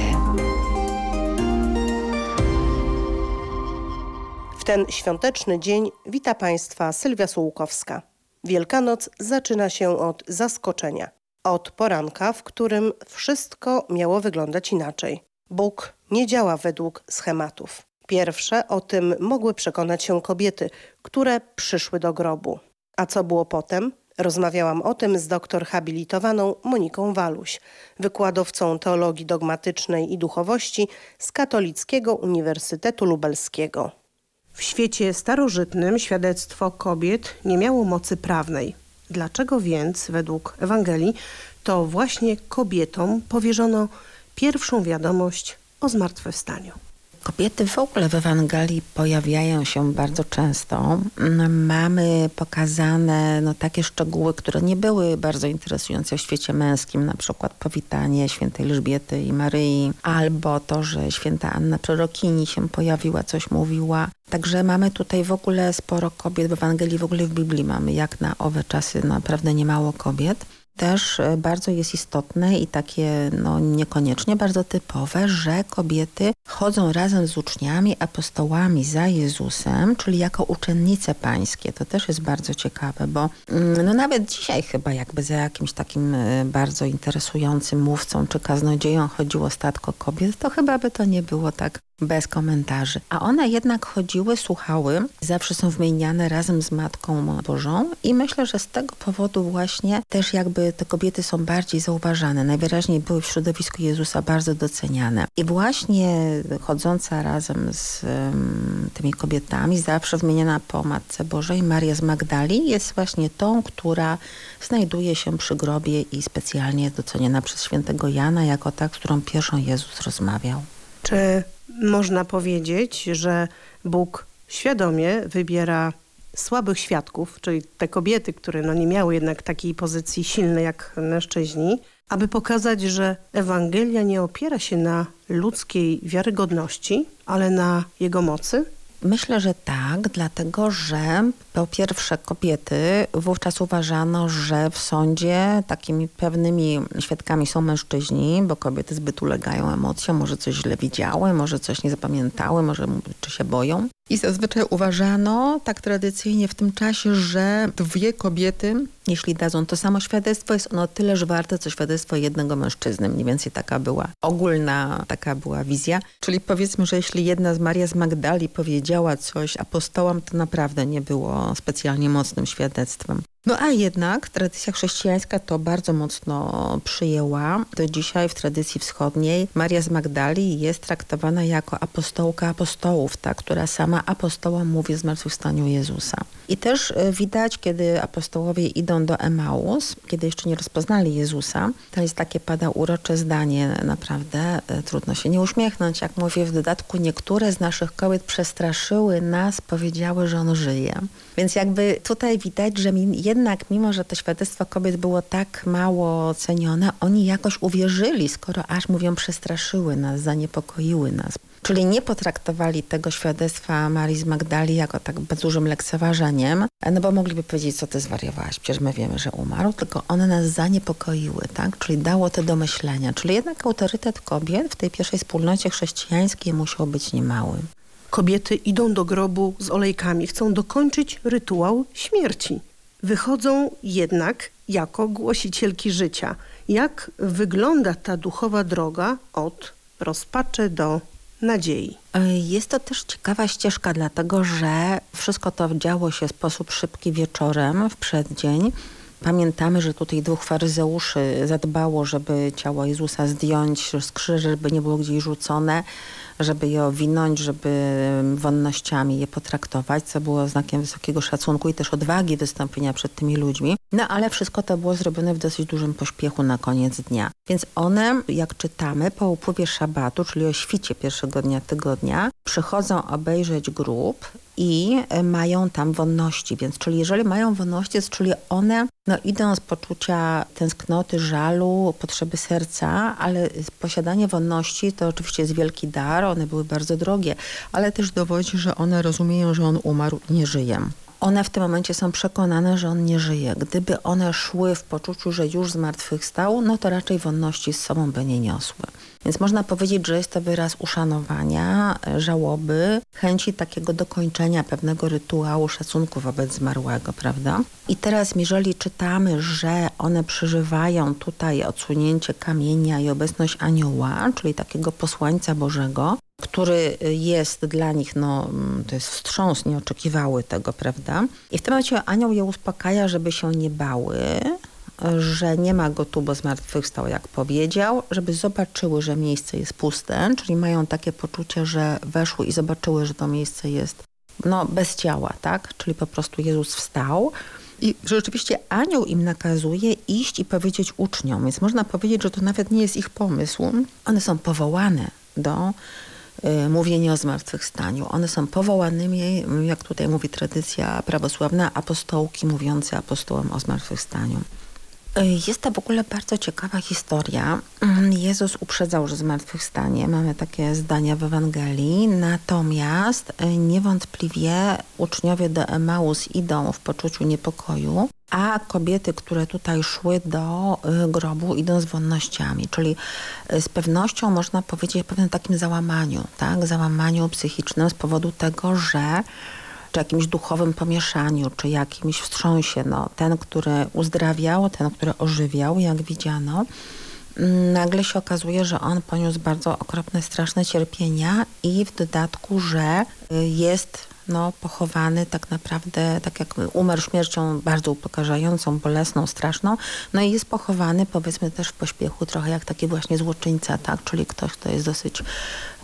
W ten świąteczny dzień wita Państwa Sylwia Sułkowska. Wielkanoc zaczyna się od zaskoczenia. Od poranka, w którym wszystko miało wyglądać inaczej. Bóg nie działa według schematów. Pierwsze o tym mogły przekonać się kobiety, które przyszły do grobu. A co było potem? Rozmawiałam o tym z doktor habilitowaną Moniką Waluś, wykładowcą teologii dogmatycznej i duchowości z Katolickiego Uniwersytetu Lubelskiego. W świecie starożytnym świadectwo kobiet nie miało mocy prawnej. Dlaczego więc, według Ewangelii, to właśnie kobietom powierzono pierwszą wiadomość o zmartwychwstaniu? Kobiety w ogóle w Ewangelii pojawiają się bardzo często. Mamy pokazane no, takie szczegóły, które nie były bardzo interesujące w świecie męskim, na przykład powitanie świętej Elżbiety i Maryi, albo to, że święta Anna Przerokini się pojawiła, coś mówiła. Także mamy tutaj w ogóle sporo kobiet w Ewangelii, w ogóle w Biblii mamy jak na owe czasy naprawdę niemało kobiet też bardzo jest istotne i takie no, niekoniecznie bardzo typowe, że kobiety chodzą razem z uczniami, apostołami za Jezusem, czyli jako uczennice pańskie. To też jest bardzo ciekawe, bo no, nawet dzisiaj chyba jakby za jakimś takim bardzo interesującym mówcą czy kaznodzieją chodziło statko kobiet, to chyba by to nie było tak bez komentarzy. A one jednak chodziły, słuchały, zawsze są wymieniane razem z Matką Bożą i myślę, że z tego powodu właśnie też jakby te kobiety są bardziej zauważane. Najwyraźniej były w środowisku Jezusa bardzo doceniane. I właśnie chodząca razem z um, tymi kobietami, zawsze wymieniana po Matce Bożej, Maria z Magdali jest właśnie tą, która znajduje się przy grobie i specjalnie doceniana przez świętego Jana jako ta, z którą pierwszą Jezus rozmawiał. Czy można powiedzieć, że Bóg świadomie wybiera słabych świadków, czyli te kobiety, które no nie miały jednak takiej pozycji silnej jak mężczyźni, aby pokazać, że Ewangelia nie opiera się na ludzkiej wiarygodności, ale na jego mocy? Myślę, że tak, dlatego że po pierwsze kobiety wówczas uważano, że w sądzie takimi pewnymi świadkami są mężczyźni, bo kobiety zbyt ulegają emocjom, może coś źle widziały, może coś nie zapamiętały, może czy się boją. I zazwyczaj uważano tak tradycyjnie w tym czasie, że dwie kobiety, jeśli dadzą to samo świadectwo, jest ono tyleż warte, co świadectwo jednego mężczyzny. Mniej więcej taka była ogólna, taka była wizja. Czyli powiedzmy, że jeśli jedna z Maria z Magdali powiedziała coś apostołom, to naprawdę nie było specjalnie mocnym świadectwem. No a jednak tradycja chrześcijańska to bardzo mocno przyjęła. Do dzisiaj w tradycji wschodniej Maria z Magdali jest traktowana jako apostołka apostołów, ta, która sama apostołom mówi o zmartwychwstaniu Jezusa. I też e, widać, kiedy apostołowie idą do Emaus, kiedy jeszcze nie rozpoznali Jezusa, to jest takie pada urocze zdanie, naprawdę e, trudno się nie uśmiechnąć. Jak mówię w dodatku, niektóre z naszych kobiet przestraszyły nas, powiedziały, że on żyje. Więc jakby tutaj widać, że jednak mimo, że to świadectwo kobiet było tak mało cenione, oni jakoś uwierzyli, skoro aż mówią przestraszyły nas, zaniepokoiły nas. Czyli nie potraktowali tego świadectwa Marii z Magdali jako tak dużym lekceważeniem, no bo mogliby powiedzieć, co ty zwariowałaś, przecież my wiemy, że umarł, tylko one nas zaniepokoiły, tak? Czyli dało to do myślenia. Czyli jednak autorytet kobiet w tej pierwszej wspólnocie chrześcijańskiej musiał być niemały. Kobiety idą do grobu z olejkami, chcą dokończyć rytuał śmierci. Wychodzą jednak jako głosicielki życia. Jak wygląda ta duchowa droga od rozpaczy do nadziei? Jest to też ciekawa ścieżka, dlatego że wszystko to działo się w sposób szybki wieczorem, w przeddzień. Pamiętamy, że tutaj dwóch faryzeuszy zadbało, żeby ciało Jezusa zdjąć z krzyża, żeby nie było gdzieś rzucone żeby je owinąć, żeby wonnościami je potraktować, co było znakiem wysokiego szacunku i też odwagi wystąpienia przed tymi ludźmi. No ale wszystko to było zrobione w dosyć dużym pośpiechu na koniec dnia. Więc one, jak czytamy, po upływie szabatu, czyli o świcie pierwszego dnia tygodnia, przychodzą obejrzeć grób i e, mają tam wonności. Więc czyli jeżeli mają wonności, czyli one no, idą z poczucia tęsknoty, żalu, potrzeby serca, ale posiadanie wonności to oczywiście jest wielki dar, one były bardzo drogie, ale też dowodzi, że one rozumieją, że on umarł i nie żyje one w tym momencie są przekonane, że on nie żyje. Gdyby one szły w poczuciu, że już zmartwychwstał, no to raczej wonności z sobą by nie niosły. Więc można powiedzieć, że jest to wyraz uszanowania, żałoby, chęci takiego dokończenia pewnego rytuału szacunku wobec zmarłego, prawda? I teraz, jeżeli czytamy, że one przeżywają tutaj odsunięcie kamienia i obecność anioła, czyli takiego posłańca Bożego, który jest dla nich, no to jest wstrząs, nie oczekiwały tego, prawda? I w tym momencie anioł je uspokaja, żeby się nie bały, że nie ma go tu, bo zmartwychwstał, jak powiedział, żeby zobaczyły, że miejsce jest puste, czyli mają takie poczucie, że weszły i zobaczyły, że to miejsce jest no, bez ciała, tak? Czyli po prostu Jezus wstał. I rzeczywiście anioł im nakazuje iść i powiedzieć uczniom, więc można powiedzieć, że to nawet nie jest ich pomysł. One są powołane do y, mówienia o zmartwychwstaniu. One są powołanymi, jak tutaj mówi tradycja prawosławna, apostołki mówiące apostołom o zmartwychwstaniu. Jest to w ogóle bardzo ciekawa historia. Mm, Jezus uprzedzał, że zmartwychwstanie. Mamy takie zdania w Ewangelii. Natomiast y, niewątpliwie uczniowie do Emaus idą w poczuciu niepokoju, a kobiety, które tutaj szły do y, grobu idą z wonnościami. Czyli y, z pewnością można powiedzieć o pewnym takim załamaniu, tak? załamaniu psychicznym z powodu tego, że czy jakimś duchowym pomieszaniu, czy jakimś wstrząsie. No, ten, który uzdrawiał, ten, który ożywiał, jak widziano, nagle się okazuje, że on poniósł bardzo okropne, straszne cierpienia i w dodatku, że y, jest no, pochowany tak naprawdę, tak jak umarł śmiercią bardzo upokarzającą, bolesną, straszną, no i jest pochowany powiedzmy też w pośpiechu, trochę jak taki właśnie złoczyńca, tak, czyli ktoś, kto jest dosyć,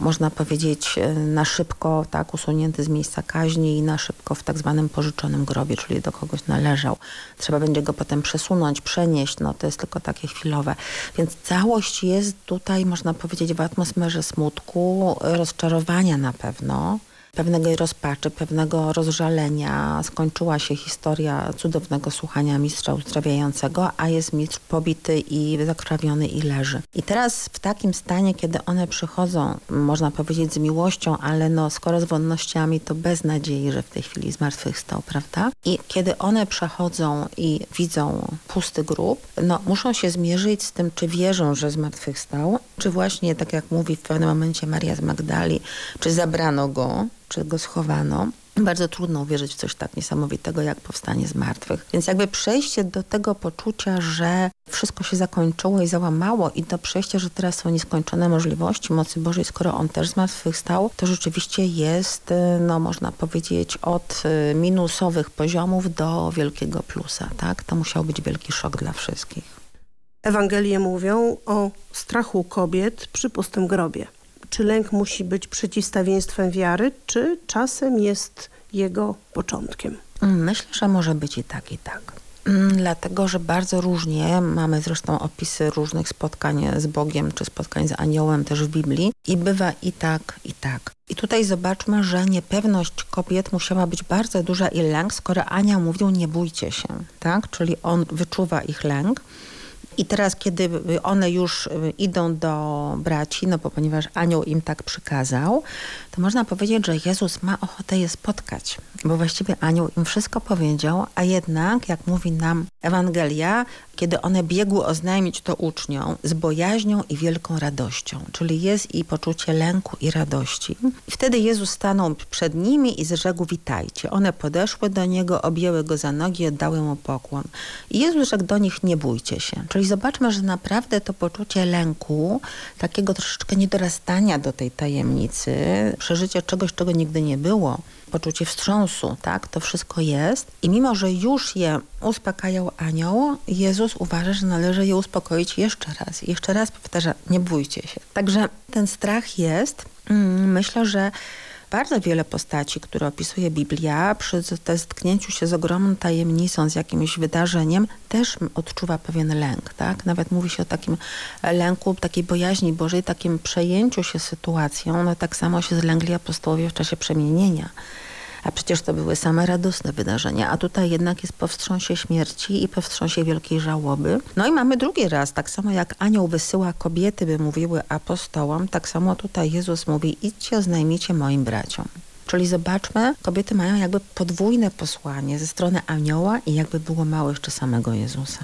można powiedzieć, e, na szybko, tak, usunięty z miejsca kaźni i na szybko w tak zwanym pożyczonym grobie, czyli do kogoś należał. Trzeba będzie go potem przesunąć, przenieść, no to jest tylko takie chwilowe. Więc całość jest tutaj, można powiedzieć, w atmosferze smutku, rozczarowania na pewno, pewnego rozpaczy, pewnego rozżalenia. Skończyła się historia cudownego słuchania mistrza uzdrawiającego, a jest mistrz pobity i zakrwawiony i leży. I teraz w takim stanie, kiedy one przychodzą, można powiedzieć z miłością, ale no skoro z wonnościami, to bez nadziei, że w tej chwili zmartwychwstał, prawda? I kiedy one przechodzą i widzą pusty grób, no muszą się zmierzyć z tym, czy wierzą, że zmartwychwstał, czy właśnie, tak jak mówi w pewnym momencie Maria z Magdali, czy zabrano go, czy go schowano. Bardzo trudno uwierzyć w coś tak niesamowitego jak powstanie z martwych. Więc jakby przejście do tego poczucia, że wszystko się zakończyło i załamało i do przejścia, że teraz są nieskończone możliwości mocy Bożej, skoro On też z martwych stał, to rzeczywiście jest, y, no można powiedzieć, od y, minusowych poziomów do wielkiego plusa. Tak? To musiał być wielki szok dla wszystkich. Ewangelie mówią o strachu kobiet przy pustym grobie czy lęk musi być przeciwstawieństwem wiary, czy czasem jest jego początkiem? Myślę, że może być i tak, i tak. Dlatego, że bardzo różnie, mamy zresztą opisy różnych spotkań z Bogiem, czy spotkań z aniołem też w Biblii i bywa i tak, i tak. I tutaj zobaczmy, że niepewność kobiet musiała być bardzo duża i lęk, skoro Ania mówił nie bójcie się, tak? Czyli on wyczuwa ich lęk. I teraz, kiedy one już y, idą do braci, no bo ponieważ anioł im tak przykazał, to można powiedzieć, że Jezus ma ochotę je spotkać, bo właściwie anioł im wszystko powiedział, a jednak, jak mówi nam Ewangelia, kiedy one biegły oznajmić to uczniom z bojaźnią i wielką radością, czyli jest i poczucie lęku i radości. Wtedy Jezus stanął przed nimi i zrzekł witajcie. One podeszły do Niego, objęły Go za nogi i oddały Mu pokłon. I Jezus rzekł do nich, nie bójcie się. Czyli zobaczmy, że naprawdę to poczucie lęku, takiego troszeczkę niedorastania do tej tajemnicy, przeżycie czegoś, czego nigdy nie było, poczucie wstrząsu, tak? To wszystko jest. I mimo, że już je uspokajał anioł, Jezus uważa, że należy je uspokoić jeszcze raz. Jeszcze raz powtarza, nie bójcie się. Także ten strach jest. Mm, myślę, że bardzo wiele postaci, które opisuje Biblia, przy zetknięciu się z ogromną tajemnicą, z jakimś wydarzeniem, też odczuwa pewien lęk. Tak? Nawet mówi się o takim lęku, takiej bojaźni Bożej, takim przejęciu się sytuacją. No, tak samo się zlęgli apostołowie w czasie przemienienia a przecież to były same radosne wydarzenia, a tutaj jednak jest po wstrząsie śmierci i po wstrząsie wielkiej żałoby. No i mamy drugi raz, tak samo jak anioł wysyła kobiety, by mówiły apostołom, tak samo tutaj Jezus mówi, idźcie, oznajmijcie moim braciom. Czyli zobaczmy, kobiety mają jakby podwójne posłanie ze strony anioła i jakby było mało jeszcze samego Jezusa.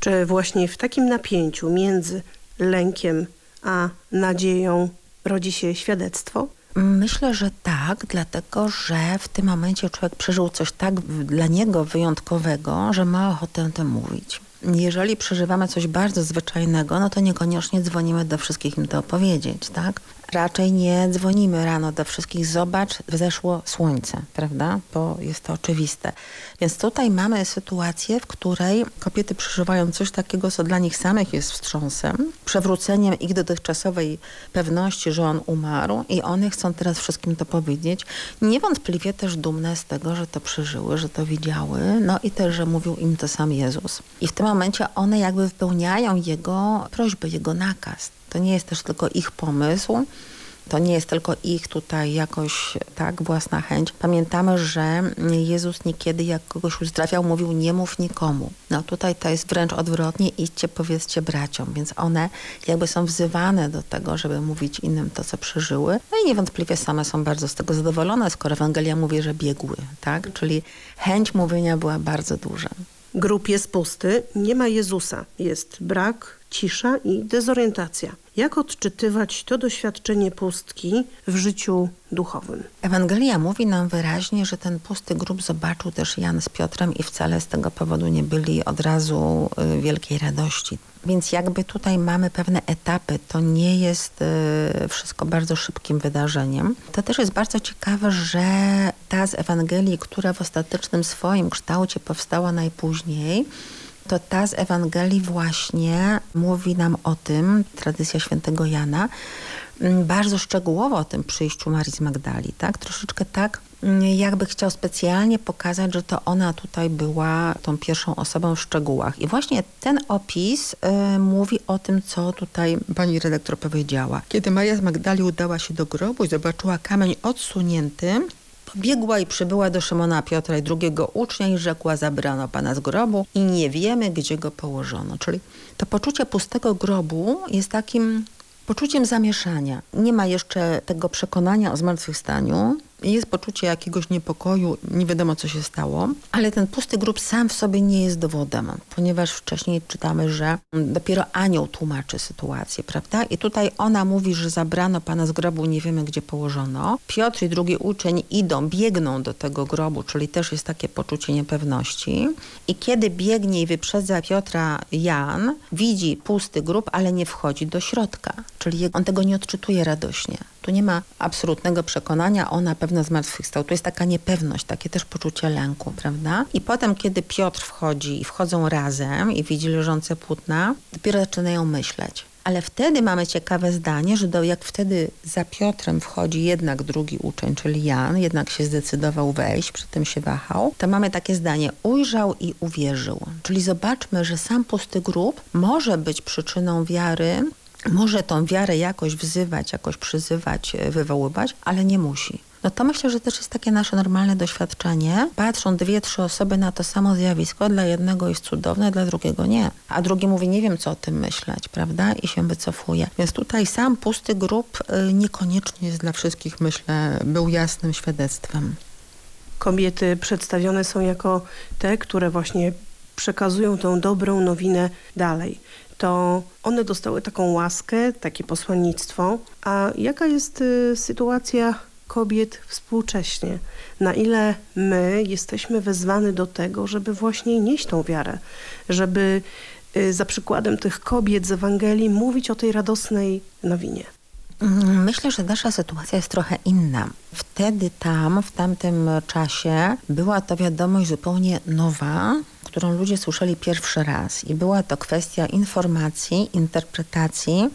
Czy właśnie w takim napięciu między lękiem a nadzieją rodzi się świadectwo? Myślę, że tak, dlatego że w tym momencie człowiek przeżył coś tak dla niego wyjątkowego, że ma ochotę tym mówić. Jeżeli przeżywamy coś bardzo zwyczajnego, no to niekoniecznie dzwonimy do wszystkich im to opowiedzieć, tak? Raczej nie dzwonimy rano do wszystkich, zobacz, wzeszło słońce, prawda? Bo jest to oczywiste. Więc tutaj mamy sytuację, w której kobiety przeżywają coś takiego, co dla nich samych jest wstrząsem, przewróceniem ich dotychczasowej pewności, że on umarł i one chcą teraz wszystkim to powiedzieć. Niewątpliwie też dumne z tego, że to przeżyły, że to widziały, no i też, że mówił im to sam Jezus. I w tym momencie one jakby wypełniają jego prośbę, jego nakaz. To nie jest też tylko ich pomysł, to nie jest tylko ich tutaj jakoś tak własna chęć. Pamiętamy, że Jezus niekiedy jak kogoś uzdrawiał, mówił nie mów nikomu. No tutaj to jest wręcz odwrotnie, idźcie, powiedzcie braciom. Więc one jakby są wzywane do tego, żeby mówić innym to, co przeżyły. No i niewątpliwie same są bardzo z tego zadowolone, skoro Ewangelia mówi, że biegły, tak? Czyli chęć mówienia była bardzo duża. Grób jest pusty, nie ma Jezusa. Jest brak cisza i dezorientacja. Jak odczytywać to doświadczenie pustki w życiu duchowym? Ewangelia mówi nam wyraźnie, że ten pusty grób zobaczył też Jan z Piotrem i wcale z tego powodu nie byli od razu y, wielkiej radości. Więc jakby tutaj mamy pewne etapy, to nie jest y, wszystko bardzo szybkim wydarzeniem. To też jest bardzo ciekawe, że ta z Ewangelii, która w ostatecznym swoim kształcie powstała najpóźniej, to ta z Ewangelii właśnie mówi nam o tym, tradycja świętego Jana, mm, bardzo szczegółowo o tym przyjściu Marii z Magdali, tak? Troszeczkę tak, mm, jakby chciał specjalnie pokazać, że to ona tutaj była tą pierwszą osobą w szczegółach. I właśnie ten opis y, mówi o tym, co tutaj pani redaktor powiedziała. Kiedy Maria z Magdali udała się do grobu i zobaczyła kamień odsunięty, Biegła i przybyła do Szymona Piotra i drugiego ucznia i rzekła, zabrano pana z grobu i nie wiemy, gdzie go położono. Czyli to poczucie pustego grobu jest takim poczuciem zamieszania. Nie ma jeszcze tego przekonania o zmartwychwstaniu, jest poczucie jakiegoś niepokoju, nie wiadomo co się stało, ale ten pusty grób sam w sobie nie jest dowodem, ponieważ wcześniej czytamy, że dopiero anioł tłumaczy sytuację, prawda? I tutaj ona mówi, że zabrano pana z grobu, nie wiemy gdzie położono. Piotr i drugi uczeń idą, biegną do tego grobu, czyli też jest takie poczucie niepewności. I kiedy biegnie i wyprzedza Piotra Jan, widzi pusty grób, ale nie wchodzi do środka, czyli on tego nie odczytuje radośnie. Tu nie ma absolutnego przekonania, o na pewno zmartwychwstał. Tu jest taka niepewność, takie też poczucie lęku, prawda? I potem, kiedy Piotr wchodzi i wchodzą razem i widzi leżące płótna, dopiero zaczynają myśleć. Ale wtedy mamy ciekawe zdanie, że do, jak wtedy za Piotrem wchodzi jednak drugi uczeń, czyli Jan, jednak się zdecydował wejść, przy tym się wahał, to mamy takie zdanie, ujrzał i uwierzył. Czyli zobaczmy, że sam pusty grób może być przyczyną wiary może tą wiarę jakoś wzywać, jakoś przyzywać, e, wywoływać, ale nie musi. No to myślę, że też jest takie nasze normalne doświadczenie. Patrzą dwie, trzy osoby na to samo zjawisko, dla jednego jest cudowne, dla drugiego nie. A drugi mówi, nie wiem co o tym myśleć, prawda? I się wycofuje. Więc tutaj sam pusty grób e, niekoniecznie jest dla wszystkich, myślę, był jasnym świadectwem. Kobiety przedstawione są jako te, które właśnie przekazują tą dobrą nowinę dalej to one dostały taką łaskę, takie posłannictwo. A jaka jest y, sytuacja kobiet współcześnie? Na ile my jesteśmy wezwani do tego, żeby właśnie nieść tą wiarę, żeby y, za przykładem tych kobiet z Ewangelii mówić o tej radosnej nowinie? Mm, myślę, że nasza sytuacja jest trochę inna. Wtedy tam, w tamtym czasie była to wiadomość zupełnie nowa, którą ludzie słyszeli pierwszy raz i była to kwestia informacji, interpretacji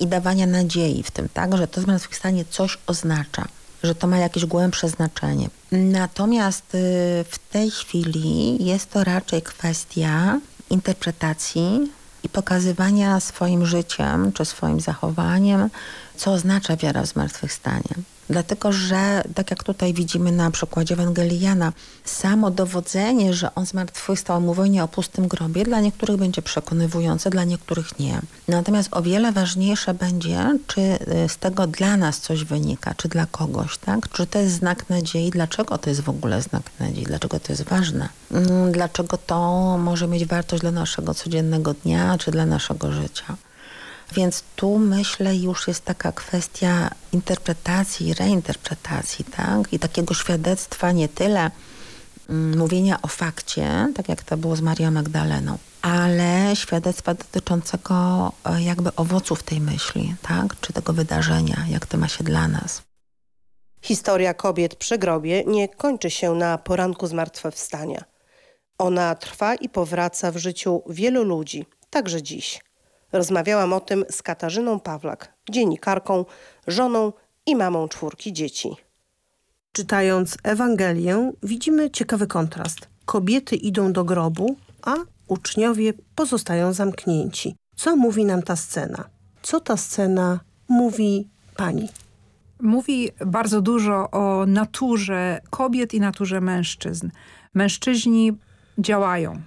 i dawania nadziei w tym, tak, że to zmartwychwstanie coś oznacza, że to ma jakieś głębsze znaczenie. Natomiast y, w tej chwili jest to raczej kwestia interpretacji i pokazywania swoim życiem czy swoim zachowaniem, co oznacza wiara w zmartwychwstanie. Dlatego, że tak jak tutaj widzimy na przykładzie Ewangeliana, samo dowodzenie, że on zmartwychwstał, mówi nie o pustym grobie, dla niektórych będzie przekonywujące, dla niektórych nie. Natomiast o wiele ważniejsze będzie, czy y, z tego dla nas coś wynika, czy dla kogoś, tak? Czy to jest znak nadziei, dlaczego to jest w ogóle znak nadziei, dlaczego to jest ważne, mm, dlaczego to może mieć wartość dla naszego codziennego dnia, czy dla naszego życia. Więc tu myślę już jest taka kwestia interpretacji, reinterpretacji, tak? I takiego świadectwa nie tyle mm, mówienia o fakcie, tak jak to było z Marią Magdaleną, ale świadectwa dotyczącego e, jakby owoców tej myśli, tak? Czy tego wydarzenia, jak to ma się dla nas. Historia kobiet przy grobie nie kończy się na poranku zmartwychwstania. Ona trwa i powraca w życiu wielu ludzi, także dziś. Rozmawiałam o tym z Katarzyną Pawlak, dziennikarką, żoną i mamą czwórki dzieci. Czytając Ewangelię widzimy ciekawy kontrast. Kobiety idą do grobu, a uczniowie pozostają zamknięci. Co mówi nam ta scena? Co ta scena mówi pani? Mówi bardzo dużo o naturze kobiet i naturze mężczyzn. Mężczyźni działają,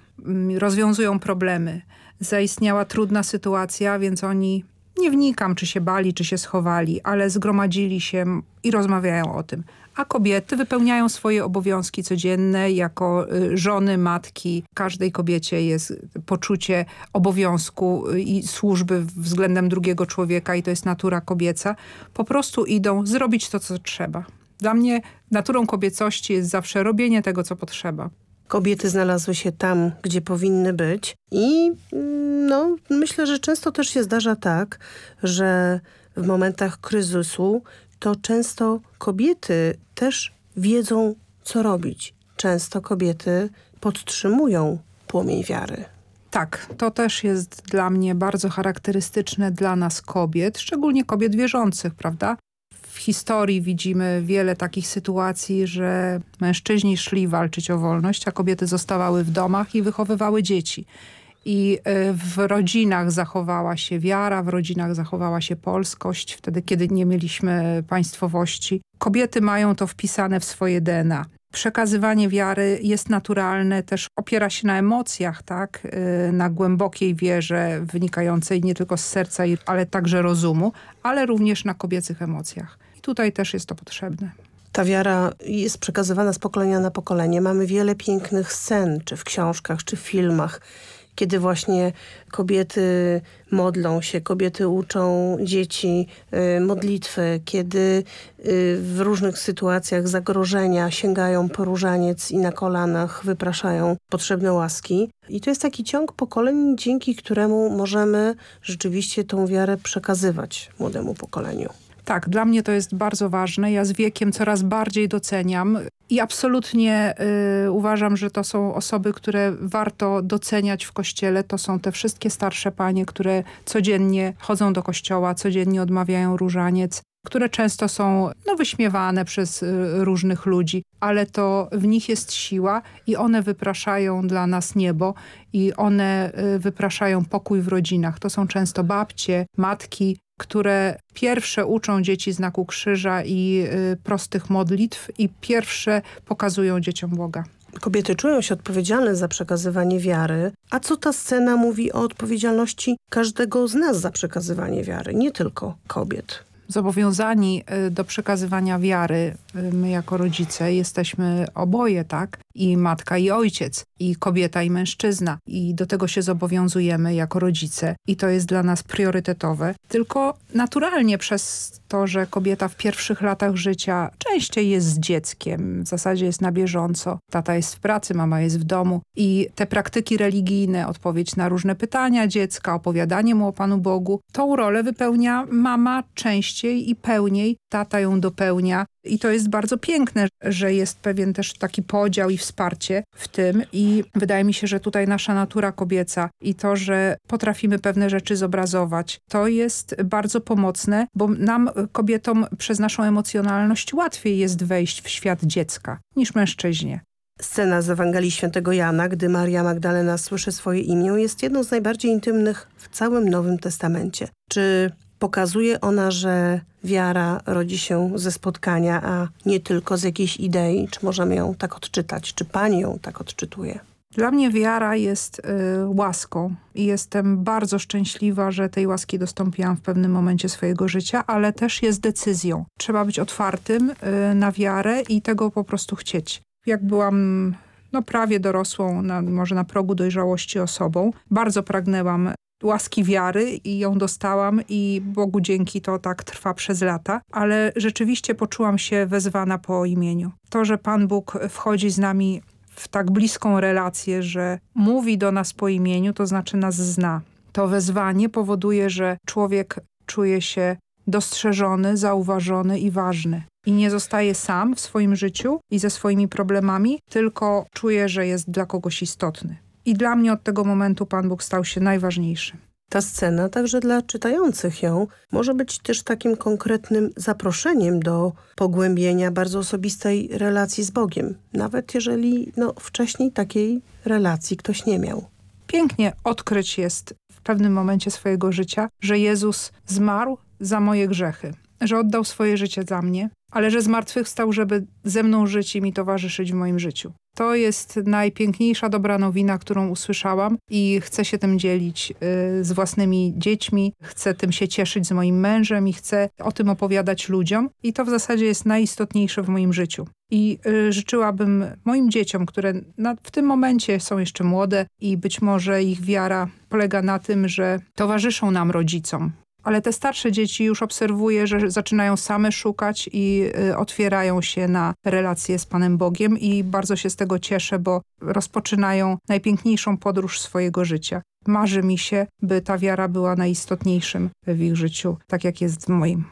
rozwiązują problemy, zaistniała trudna sytuacja, więc oni nie wnikam, czy się bali, czy się schowali, ale zgromadzili się i rozmawiają o tym. a kobiety wypełniają swoje obowiązki codzienne jako y, żony, matki. Każdej kobiecie jest poczucie obowiązku y, i służby względem drugiego człowieka i to jest natura kobieca. Po prostu idą zrobić to, co trzeba. Dla mnie naturą kobiecości jest zawsze robienie tego, co potrzeba. Kobiety znalazły się tam, gdzie powinny być i mm, no, myślę, że często też się zdarza tak, że w momentach kryzysu to często kobiety też wiedzą, co robić. Często kobiety podtrzymują płomień wiary. Tak, to też jest dla mnie bardzo charakterystyczne dla nas kobiet, szczególnie kobiet wierzących, prawda? Historii widzimy wiele takich sytuacji, że mężczyźni szli walczyć o wolność, a kobiety zostawały w domach i wychowywały dzieci. I e, w rodzinach zachowała się wiara, w rodzinach zachowała się polskość, wtedy kiedy nie mieliśmy państwowości. Kobiety mają to wpisane w swoje DNA. Przekazywanie wiary jest naturalne, też opiera się na emocjach, tak? E, na głębokiej wierze wynikającej nie tylko z serca, ale także rozumu, ale również na kobiecych emocjach. Tutaj też jest to potrzebne. Ta wiara jest przekazywana z pokolenia na pokolenie. Mamy wiele pięknych scen, czy w książkach, czy w filmach kiedy właśnie kobiety modlą się, kobiety uczą dzieci y, modlitwy, kiedy y, w różnych sytuacjach zagrożenia sięgają po różaniec i na kolanach wypraszają potrzebne łaski. I to jest taki ciąg pokoleń, dzięki któremu możemy rzeczywiście tą wiarę przekazywać młodemu pokoleniu. Tak, dla mnie to jest bardzo ważne. Ja z wiekiem coraz bardziej doceniam i absolutnie y, uważam, że to są osoby, które warto doceniać w kościele. To są te wszystkie starsze panie, które codziennie chodzą do kościoła, codziennie odmawiają różaniec, które często są no, wyśmiewane przez y, różnych ludzi, ale to w nich jest siła i one wypraszają dla nas niebo i one y, wypraszają pokój w rodzinach. To są często babcie, matki, które pierwsze uczą dzieci znaku krzyża i y, prostych modlitw i pierwsze pokazują dzieciom Boga. Kobiety czują się odpowiedzialne za przekazywanie wiary. A co ta scena mówi o odpowiedzialności każdego z nas za przekazywanie wiary, nie tylko kobiet? zobowiązani y, do przekazywania wiary, my jako rodzice jesteśmy oboje, tak? I matka i ojciec, i kobieta i mężczyzna. I do tego się zobowiązujemy jako rodzice. I to jest dla nas priorytetowe. Tylko naturalnie przez to, że kobieta w pierwszych latach życia częściej jest z dzieckiem, w zasadzie jest na bieżąco. Tata jest w pracy, mama jest w domu i te praktyki religijne, odpowiedź na różne pytania dziecka, opowiadanie mu o Panu Bogu, tą rolę wypełnia mama częściej i pełniej, tata ją dopełnia i to jest bardzo piękne, że jest pewien też taki podział i wsparcie w tym i wydaje mi się, że tutaj nasza natura kobieca i to, że potrafimy pewne rzeczy zobrazować, to jest bardzo pomocne, bo nam kobietom przez naszą emocjonalność łatwiej jest wejść w świat dziecka niż mężczyźnie. Scena z Ewangelii Świętego Jana, gdy Maria Magdalena słyszy swoje imię, jest jedną z najbardziej intymnych w całym Nowym Testamencie. Czy pokazuje ona, że wiara rodzi się ze spotkania, a nie tylko z jakiejś idei? Czy możemy ją tak odczytać? Czy pani ją tak odczytuje? Dla mnie wiara jest y, łaską i jestem bardzo szczęśliwa, że tej łaski dostąpiłam w pewnym momencie swojego życia, ale też jest decyzją. Trzeba być otwartym y, na wiarę i tego po prostu chcieć. Jak byłam no, prawie dorosłą, na, może na progu dojrzałości osobą, bardzo pragnęłam łaski wiary i ją dostałam i Bogu dzięki to tak trwa przez lata, ale rzeczywiście poczułam się wezwana po imieniu. To, że Pan Bóg wchodzi z nami w tak bliską relację, że mówi do nas po imieniu, to znaczy nas zna. To wezwanie powoduje, że człowiek czuje się dostrzeżony, zauważony i ważny. I nie zostaje sam w swoim życiu i ze swoimi problemami, tylko czuje, że jest dla kogoś istotny. I dla mnie od tego momentu Pan Bóg stał się najważniejszy. Ta scena, także dla czytających ją, może być też takim konkretnym zaproszeniem do pogłębienia bardzo osobistej relacji z Bogiem, nawet jeżeli no, wcześniej takiej relacji ktoś nie miał. Pięknie odkryć jest w pewnym momencie swojego życia, że Jezus zmarł za moje grzechy że oddał swoje życie za mnie, ale że zmartwychwstał, żeby ze mną żyć i mi towarzyszyć w moim życiu. To jest najpiękniejsza dobra nowina, którą usłyszałam i chcę się tym dzielić y, z własnymi dziećmi, chcę tym się cieszyć z moim mężem i chcę o tym opowiadać ludziom i to w zasadzie jest najistotniejsze w moim życiu. I y, życzyłabym moim dzieciom, które w tym momencie są jeszcze młode i być może ich wiara polega na tym, że towarzyszą nam rodzicom, ale te starsze dzieci już obserwuję, że zaczynają same szukać i y, otwierają się na relacje z Panem Bogiem i bardzo się z tego cieszę, bo rozpoczynają najpiękniejszą podróż swojego życia. Marzy mi się, by ta wiara była najistotniejszym w ich życiu, tak jak jest w moim.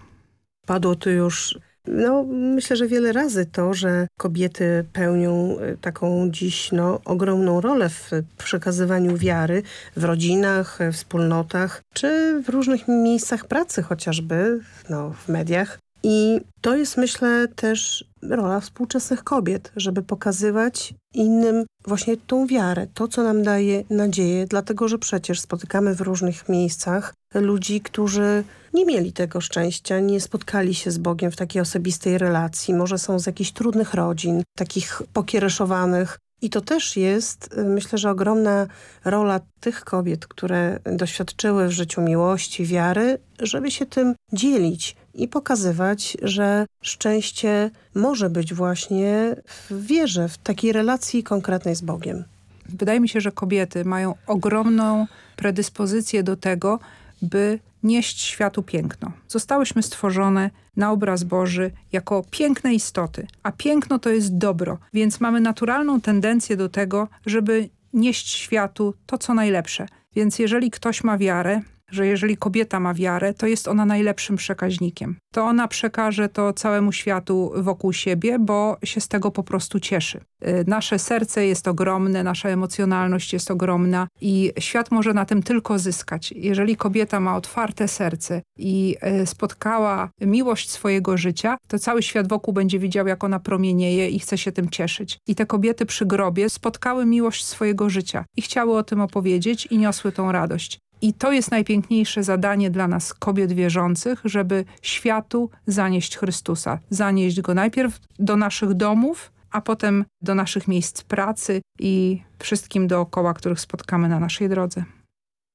Padło tu już no, myślę, że wiele razy to, że kobiety pełnią e, taką dziś no, ogromną rolę w przekazywaniu wiary w rodzinach, w wspólnotach, czy w różnych miejscach pracy chociażby, no, w mediach. I to jest myślę też rola współczesnych kobiet, żeby pokazywać innym właśnie tą wiarę, to co nam daje nadzieję, dlatego że przecież spotykamy w różnych miejscach ludzi, którzy nie mieli tego szczęścia, nie spotkali się z Bogiem w takiej osobistej relacji, może są z jakichś trudnych rodzin, takich pokiereszowanych. I to też jest, myślę, że ogromna rola tych kobiet, które doświadczyły w życiu miłości, wiary, żeby się tym dzielić i pokazywać, że szczęście może być właśnie w wierze, w takiej relacji konkretnej z Bogiem. Wydaje mi się, że kobiety mają ogromną predyspozycję do tego, by nieść światu piękno. Zostałyśmy stworzone na obraz Boży jako piękne istoty, a piękno to jest dobro, więc mamy naturalną tendencję do tego, żeby nieść światu to, co najlepsze. Więc jeżeli ktoś ma wiarę, że jeżeli kobieta ma wiarę, to jest ona najlepszym przekaźnikiem. To ona przekaże to całemu światu wokół siebie, bo się z tego po prostu cieszy. Y, nasze serce jest ogromne, nasza emocjonalność jest ogromna i świat może na tym tylko zyskać. Jeżeli kobieta ma otwarte serce i y, spotkała miłość swojego życia, to cały świat wokół będzie widział, jak ona promienieje i chce się tym cieszyć. I te kobiety przy grobie spotkały miłość swojego życia i chciały o tym opowiedzieć i niosły tą radość. I to jest najpiękniejsze zadanie dla nas, kobiet wierzących, żeby światu zanieść Chrystusa. Zanieść Go najpierw do naszych domów, a potem do naszych miejsc pracy i wszystkim dookoła, których spotkamy na naszej drodze.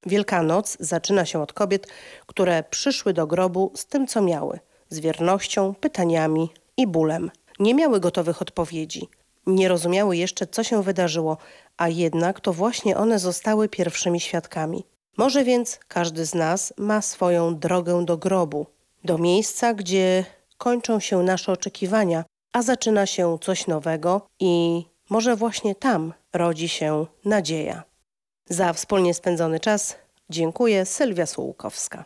Wielkanoc zaczyna się od kobiet, które przyszły do grobu z tym, co miały. Z wiernością, pytaniami i bólem. Nie miały gotowych odpowiedzi. Nie rozumiały jeszcze, co się wydarzyło, a jednak to właśnie one zostały pierwszymi świadkami. Może więc każdy z nas ma swoją drogę do grobu, do miejsca, gdzie kończą się nasze oczekiwania, a zaczyna się coś nowego i może właśnie tam rodzi się nadzieja. Za wspólnie spędzony czas dziękuję Sylwia Sułkowska.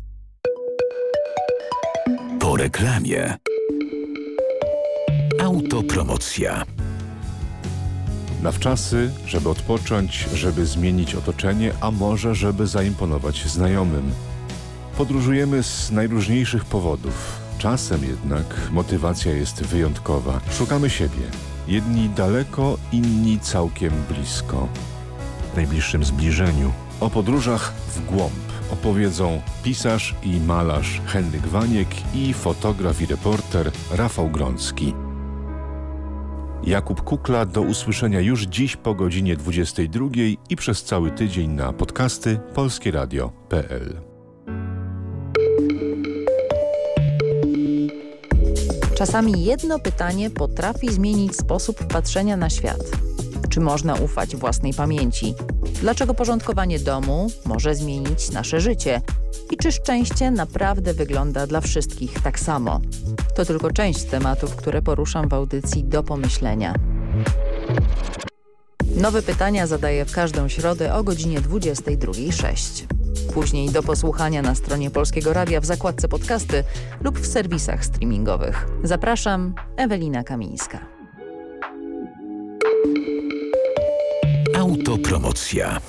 reklamie. Autopromocja. Na wczasy, żeby odpocząć, żeby zmienić otoczenie, a może żeby zaimponować znajomym. Podróżujemy z najróżniejszych powodów. Czasem jednak motywacja jest wyjątkowa. Szukamy siebie. Jedni daleko, inni całkiem blisko. W najbliższym zbliżeniu. O podróżach w głąb opowiedzą pisarz i malarz Henryk Waniek i fotograf i reporter Rafał Grącki. Jakub Kukla. Do usłyszenia już dziś po godzinie 22 i przez cały tydzień na podcasty polskieradio.pl. Czasami jedno pytanie potrafi zmienić sposób patrzenia na świat. Czy można ufać własnej pamięci? Dlaczego porządkowanie domu może zmienić nasze życie? I czy szczęście naprawdę wygląda dla wszystkich tak samo? To tylko część tematów, które poruszam w audycji do pomyślenia. Nowe pytania zadaję w każdą środę o godzinie 22.06. Później do posłuchania na stronie Polskiego Radia w zakładce podcasty lub w serwisach streamingowych. Zapraszam, Ewelina Kamińska. Autopromocja.